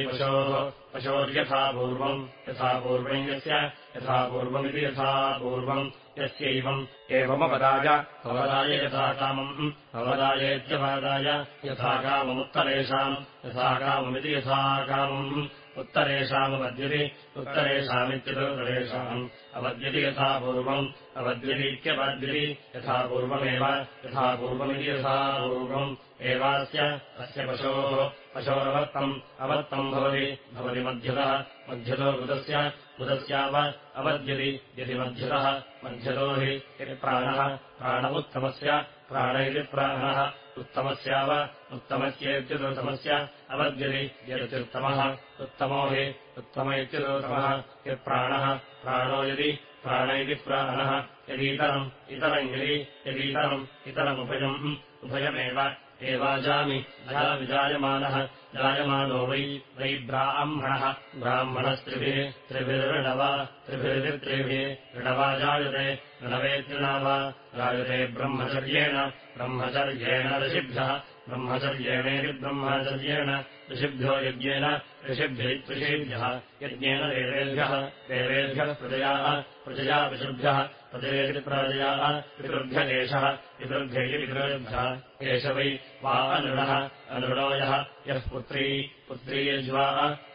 पूर्वम् यथा पूर्वम् यस्य यथा पूर्वमिति यथा पूर्वम् यस्यैवम् एवमपदाय भवदाय यथा कामम् भवदायेत्यपादाय यथा काममुत्तरेषाम् यथा काममिति यथा कामम् उत्तरेषामवद्यति उत्तरेषामित्युत्तरेषाम् अवद्यति यथा पूर्वम् अवद्यतीत्यवद्यति यथा पूर्वमेव यथा पूर्वमिति यथा पूर्वम्। एवास्य अस्य पशोः पशोरवत्तम् अवत्तम् भवति भवति मध्यतः मध्यतो बुधस्य बुधस्याव अवद्यति यदि मध्यतः मध्यतो हि यदि प्राणः प्राण उत्तमस्य प्राण इति प्राणः उत्तमस्याव उत्तमस्येत्युत्तमस्य अवद्यति यदत्युत्तमः उत्तमो हि उत्तम इत्युत्तमः यत्प्राणः प्राणो यदि प्राण इति प्राणः। यदीतरम् इतरम् यदि यदीतरम् इतरमुभयम्। उभयमेव एवाजामि अजाविजायमानः जायमानो वै वै ब्राह्मणः। ब्राह्मणस्त्रिभिः त्रिभिर्णवा त्रिभिर्त्रिभिः ऋणवा जायते ऋणवे तृणावा जायते ब्रह्मचर्येण ब्रह्मचर्येण ऋषिभ्यः ब्रह्मचर्येणेति ब्रह्मचर्येण ऋषिभ्यो यज्ञेन ऋषिभ्यैत्ऋषेभ्यः यज्ञेन देवेभ्यः देवेभ्यः प्रजयाः प्रजया पितृभ्यः प्रजयेति प्रजयाः पितृभ्य एषः पितृभ्यैति पितृभ्यः एष वै अनृणः अनृणो यः पुत्री पुत्री यज्वा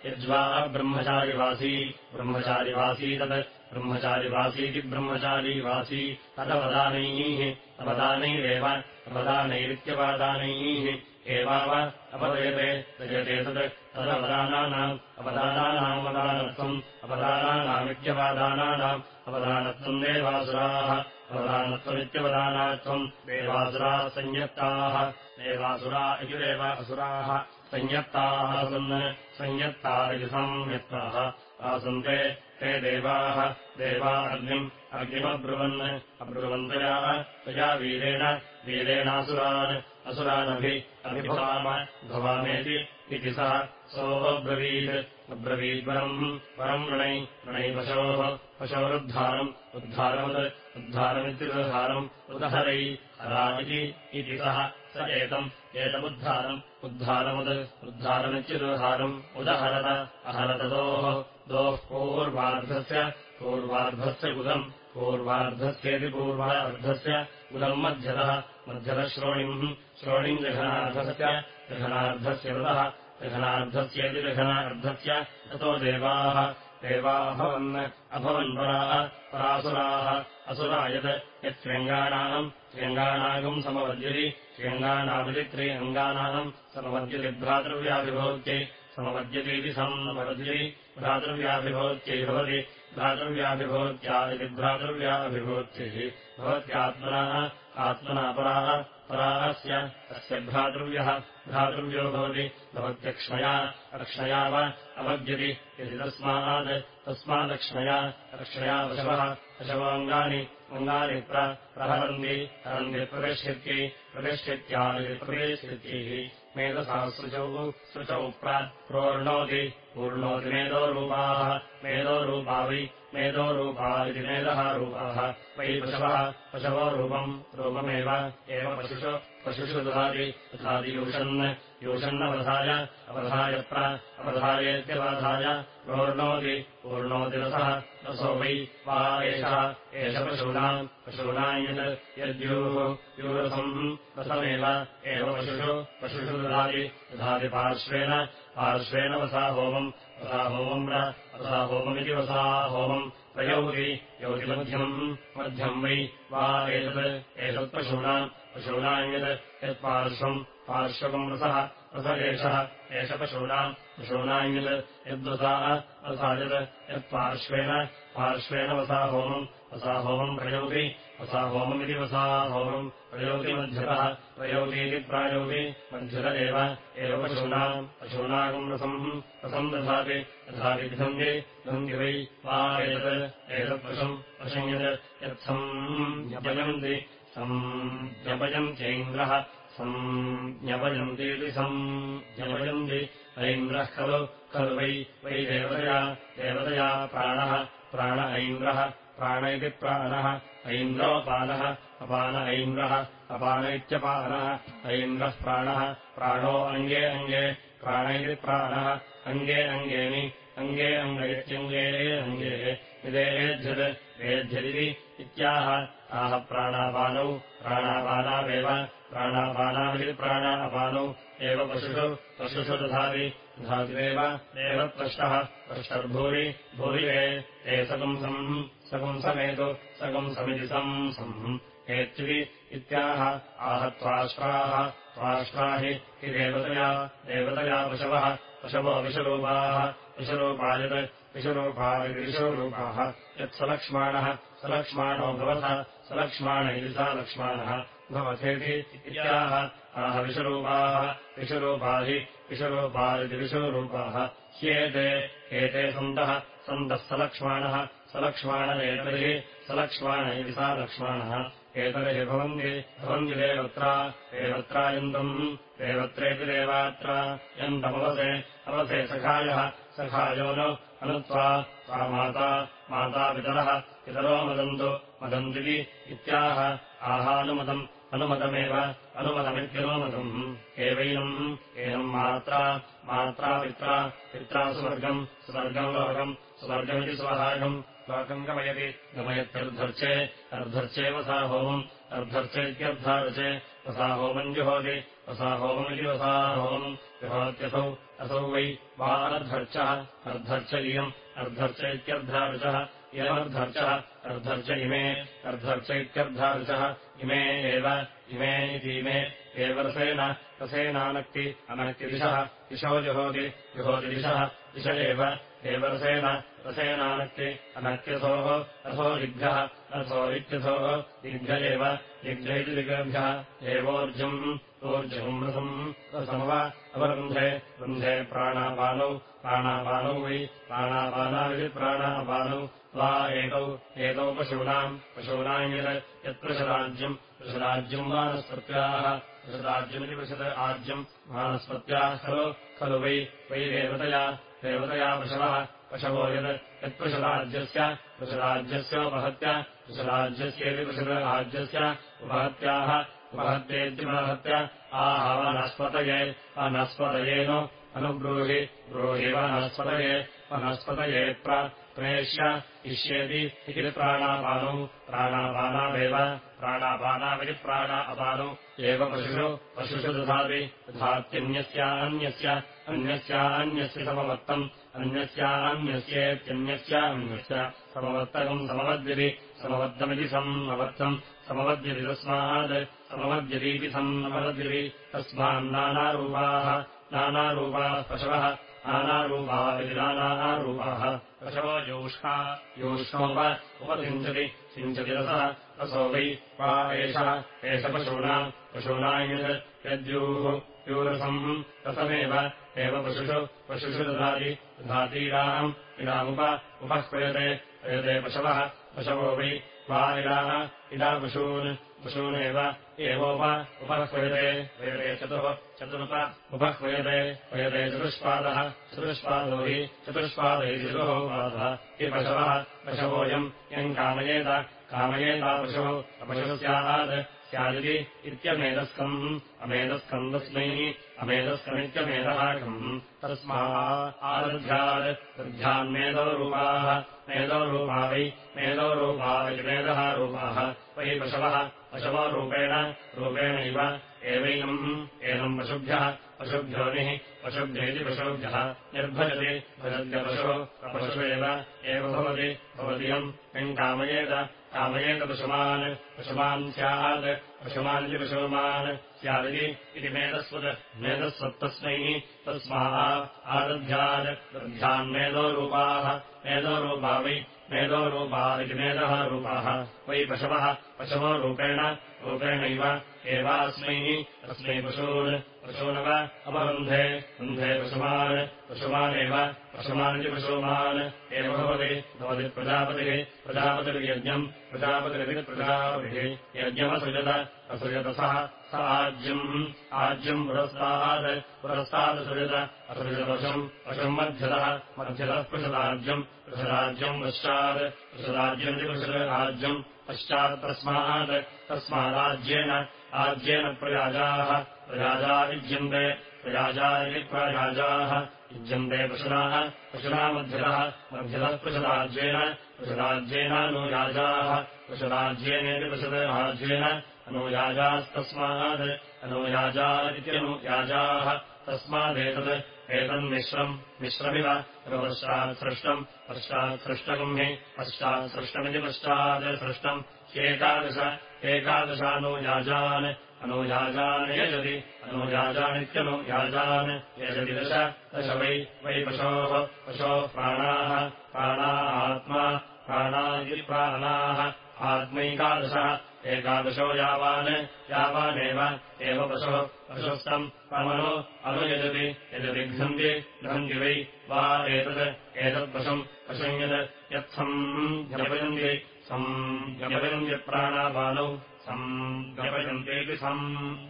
यज्वा ब्रह्मचारिवासी ब्रह्मचारिवासी तत् ब्रह्मचारिवासीति ब्रह्मचारीवासी तदवदानैः अवदानैरेव अवदानैरित्यवदानैः एवाव अपदयते दयते तत् तदवदानानाम् अवदानानामवदानत्वम् अवदानानामित्यवदानानाम् अवदानत्वम् देवासुराः अवदानत्वमित्यवदानात्वम् देवासुराः संयत्ताः। देवासुरा इति देवासुराः संयत्ताः सन् संयत्ता इति संयत्ताः। आसन्ते ते देवाः। देवा अग्निम् अग्निमब्रुवन्। अब्रुवन्तया तया वीरेण वीरेणासुरान्। असुरानभि अभिभवाम भवामेति इति सः सोऽब्रवीत् अब्रवीद्वरम् परम् वृणै। वृणै पशोः पशोरुद्धारम्। उद्धारमुद् उद्धारमित्युद्धारम्। उदहरै। हरा इति सः। स एतम्। एतमुद्धारम्। उद्धारमुद् उद्धारमित्युद्धारम्। उदहरत। अहरतदोः दोः। पूर्वार्धस्य। पूर्वार्धस्य गुदम्। पूर्वार्धस्येति पूर्वार्धस्य गुदम् मध्यतः। मध्यतः श्रोणिम्। जघनार्धस्य। जघनार्धस्य वृतः जघनार्धस्येति जघनार्धस्य ततो देवाः। देवाभवन् अभवन्पराः परासुराः। असुरा यत् यत्स्यङ्गानाम् श्रृङ्गानागम् समवर्जति श्रृङ्गानामिति त्रिअङ्गानाम् समवर्जति भ्रातृव्याभिभोत्यै समवर्जतीति समवर्जति भ्रातृव्याभिभोत्यै भवति। भ्रातृव्याभिभूत्या इति भ्रातृव्याभिभूत्यैः भवत्यात्मनः आत्मना पराः परास्य अस्य भ्रातृव्यः भ्रातृव्यो भवति भवत्यक्ष्मया अक्ष्मया वा अवद्यति यदि तस्मात् तस्मादक्ष्मया अक्ष्मया पशवः पशवाङ्गानि अङ्गानि प्रहरन्ति हरन्ति प्रवेश्यत्यै प्रवेश्यत्या इति प्रवेश्यत्यैः मेधसासृचौ सृचौ प्रोर्णोति पूर्णोति मेधोरूपाः मेधोरूपा वै मेधोरूपा इति मेधः रूपाः। वै पशवः पशवो रूपम् रूपमेव। एव पशुषु पशुषु दधाति दधाति यूषन्। यूषन्नवधाय अवधाय प्र अवधायेत्यवधाय। प्रोर्णोति पूर्णोति रसः रसो वै वा एषः। एष पशूनाम् पशूनाम् यत् यद्यूः यूरसम् रसमेव। एव पशुषु पशुषु दधाति दधाति पार्श्वेन पार्श्वेन वसा होमम् वसा होमम् रसा होममिति वसा होमम्। प्रयौति यौति मध्यम् मध्यम् वै वा एतत् एतत्पशूनाम् पशूनाम् यत् यत्पार्श्वम् पार्श्वकम् रसः रस एषः एष पशूनाम् पशूनाम् यत् यद्वसा रसा यत् यत्पार्श्वेन पार्श्वेन वसा होमम् वसा होमम् प्रयौति वसा होममिति वसा होमम् प्रयोति मध्यतः प्रयोतीति प्रायोति मध्यत एव एव पशूनाम् पशूनागम् रसम् दधाति दधाति धन्ति धन्ति वै वा एतत् एतत्पशुम् पशुम् यत् यत्सम् ज्ञपयन्ति सम् ज्ञपयन्त्यैन्द्रः सम् ज्ञपयन्तीति सम् ज्ञपयन्ति ऐन्द्रः खलु खलु वै वै देवतया देवतया प्राणः प्राण ऐन्द्रः प्राण इति प्राणः ऐन्द्रोपानः अपान ऐन्द्रः अपान इत्यपानः ऐन्द्रः प्राणः प्राणो अङ्गे अङ्गे प्राण इति प्राणः अङ्गे अङ्गेनि अङ्गे अङ्ग इत्यङ्गे अङ्गे विदेहेध्यत् वेध्यदिति इत्याह आह प्राणापानौ प्राणापानावेव प्राणापानाविति प्राणापानौ एव पशुषु पशुषु दधाति दधातिरेव एव पृष्टः पृष्टर्भूरि भूरि ए सकंसम् सकंसमेतु सकंसमिति सम् हेत्युवि इत्याह आह त्वाश्वाः त्वाश्वा हि देवतया देवतया पशवः पशवो विषरूपाः विषरूपायत् विषरूपाविषरूपाः यत्सलक्ष्माणः सलक्ष्माणो भवतः सलक्ष्माण सा लक्ष्माणः भवथेति इत्याह आह विषरूपाः विषरूपा हि विषरूपा इति विषुरूपाः ह्येते एते सन्तः सन्तः सलक्ष्माणः सलक्ष्माण एतर्हि सलक्ष्माण इति सा लक्ष्माणः। एतर्हि भवन्ति भवन्ति देवत्रा देवत्रायन्तम् देवत्रेति देवात्रा यन्तमवसे अवसे सखायः सखायो नो अनुत्वा सा माता मातापितरः पितरो मदन्तु मदन्तिति इत्याह आहानुमतम् अनुमतमेव अनुमतमित्यनुमतम्। एवैनम् एनम् मात्रा मात्रा पित्रा सुवर्गम् सुवर्गम् लोकम् सुवर्गमिति स्वहागम् लोकम् गमयति गमयत्यर्धर्चे अर्धर्चे वसा होमम् अर्धर्चे इत्यर्धार्चे वसा होमम् जुहोति वसा होममिति वसा होमम् जुहोत्यसौ असौ वै वा अर्धर्चः इयम् अर्धर्च इत्यर्धार्चः इयमर्धर्चः अर्धर्च इमे अर्धर्च इत्यर्धार्चः इमे एव इमे एव रसेन रसेनानक्ति अनक्तिदिशः दिशो जुहोति जुहोति दिशः दिश एव एव रसेन रसेनानक्ति दिग्भ्यः रथो इत्यथोः दिग्भ्य एव इति दिग्भ्यः एवोर्जम् ऊर्जम् रथम् रथमव अवरुन्धे रुन्धे प्राणापानौ प्राणापानौ वै प्राणापानाविति प्राणापानौ वा एतौ एतौ पशूनाम् पशूनाम् यत् यत्पृषराज्यम् पृषराज्यम् मानस्पत्याः पृषराज्यमिति पृषत् आज्यम् मानस्पत्याः खलु खलु वै वै देवतया देवतया पशवः पशवो यत् यत्पृषराज्यस्य पृषराज्यस्योपहत्य पृषराज्यस्येति पृषराज्यस्य उपहत्याः उपहत्येत्युपहत्य आह वनस्पतये वनस्पतयेनो अनुब्रूहि ब्रूहि वनस्पतये वनस्पतये प्रेष्य इष्येति इति प्राणापानौ प्राणापानावेव प्राणापानाविति प्राणा अपानौ एव पशुषु पशुषु दधाति दधात्यन्यस्यान्यस्य अन्यस्यान्यस्य समवत्तम् अन्यस्यान्यस्येत्यन्यस्यान्यस्य समवत्तकम् समवद्यति समवद्दमिति समवत्तम् समवद्यति तस्मात् समवद्यतीति समवद्यति तस्मान्नानारूपाः नानारूपाः पशवः नानारूपा इति नानारूपाः। पशवो योष्का योष्णोप उपसिञ्चति सिञ्चति रसः। रसो वै वा एषः एष पशूनाम् पशूनाम् यत् यद्यूः यूरसम् रसमेव एव पशुषु पशुषु दधाति दधातीराम् इडामुप उपह्वयते क्रियते पशवः। पशवो वै वा इडा पशून् पशूनेव एवोप उपह्वयते क्रियते चतुः चतुरुप उपह्वयते क्रियते चतुष्पादः चतुष्पादो हि चतुष्पादै चतुः पादः। हि पशवः पशवोऽयम् यम् कामयेत कामयेता पशुः अपशुः स्यात्। स्यादिति इत्यमेदस्कम् अमेदस्कम् तस्मै अमेदस्कमित्यमेदहाकम् तस्मा आदध्यात् दध्यान्मेदोरूपाः मेदोरूपा वै मेदोरूपा इति मेदः रूपाः। वै पशवः पशवो रूपेण रूपेणैव एवैनम्। एनम् पशुभ्यः पशुभ्योनिः पशुभ्येति पशुभ्यः। निर्भजति भजत्यपशुः अपशुवेव एव भवति भवतीयम् यम्। कामयेत कामयेत पशुमान् स्यात् पशुमानिति पशुमान् स्यादिति इति मेदस्वत् मेदस्वत्तस्मै तस्माः आदध्यात्। दध्यान्मेदोरूपाः मेदोरूपा वै मेदोरूपा इति मेदः रूपाः। वै पशवः पशवो रूपेण रूपेणैव एवास्मै तस्मै पशून् पशूनव अपरुन्धे रुन्धे पशुमान् पशुमानेव पशुमानिति पशुमान् एव भवति भवति प्रजापतिः प्रजापतिर्यज्ञम् प्रजापतिरिति प्रजापतिः यज्ञमसृजत असृजत सः आज्यम् आज्यम् पुरस्तात् पुरस्तादसृजत असृजदशम् अशम् मध्यतः मध्यतः पृषदाज्यम् पृषराज्यम् पश्चात् पृषराज्यमिति पृषराज्यम् पश्चात् तस्मात् तस्मादाज्येन आज्येन प्रयाजाः प्रयाजा युज्यन्ते प्रयाजा इति प्रयाजाः युज्यन्ते पशुनाः पशुना मध्यतः मध्यतः पृषदाज्येन पृषदाज्येनानुयाजाः पशुराज्येनेति पशुराज्येन अनुयाजास्तस्मात् अनुयाजा इत्यनुयाजाः तस्मादेतत् एतन्मिश्रम् मिश्रमिव पश्चात् सृष्टम् पश्चात् सृष्टकम् हि पश्चात् सृष्टमिति पश्चात् सृष्टम् ह्येकादश एकादशानुयाजान् अनुयाजान् यजति अनुयाजानित्यनुयाजान् यजति दश दश वै वै पशोः पशोः प्राणाः प्राणा आत्मा प्राणा इति प्राणाः आत्मैकादशः एकादशो यावान् यावानेव एव पशुः पशुस्तम् तमनु अनुयजति यजति घ्नन्ति घ्नन्ति वै वा एतत् एतत्पशुम् पशुम् यत् यत्सम् ज्ञपयन्ति सम् ज्ञपयन्त्यप्राणापानौ सम् ज्ञपयन्तेऽपि सम्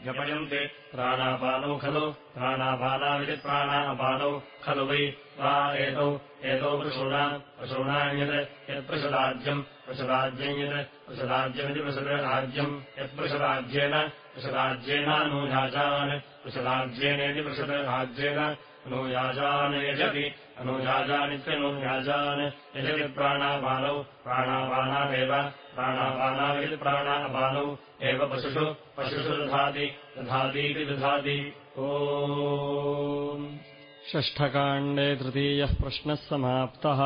ज्ञपयन्ति प्राणापानौ खलु प्राणापानाविति प्राणापानौ खलु वै वा एतौ एतौ पशूनाम् पशूनाम् यत् यत्पशुराज्यम् पशुराज्यम् यत् पशुराज्यमिति पशुराज्यम् यत्पशुराज्येन पशुराज्येनानुयाजान् पशुराज्येनेति पशुराज्येन अनुयाजान् यजति अनुयाजानित्यनुयाजान् यजति प्राणापानौ प्राणापानावेव प्राणापानाविति प्राणापानौ एव पशुषु पशुषु दधाति दधातीति दधाति। ओ षष्ठकाण्डे तृतीयः प्रश्नः समाप्तः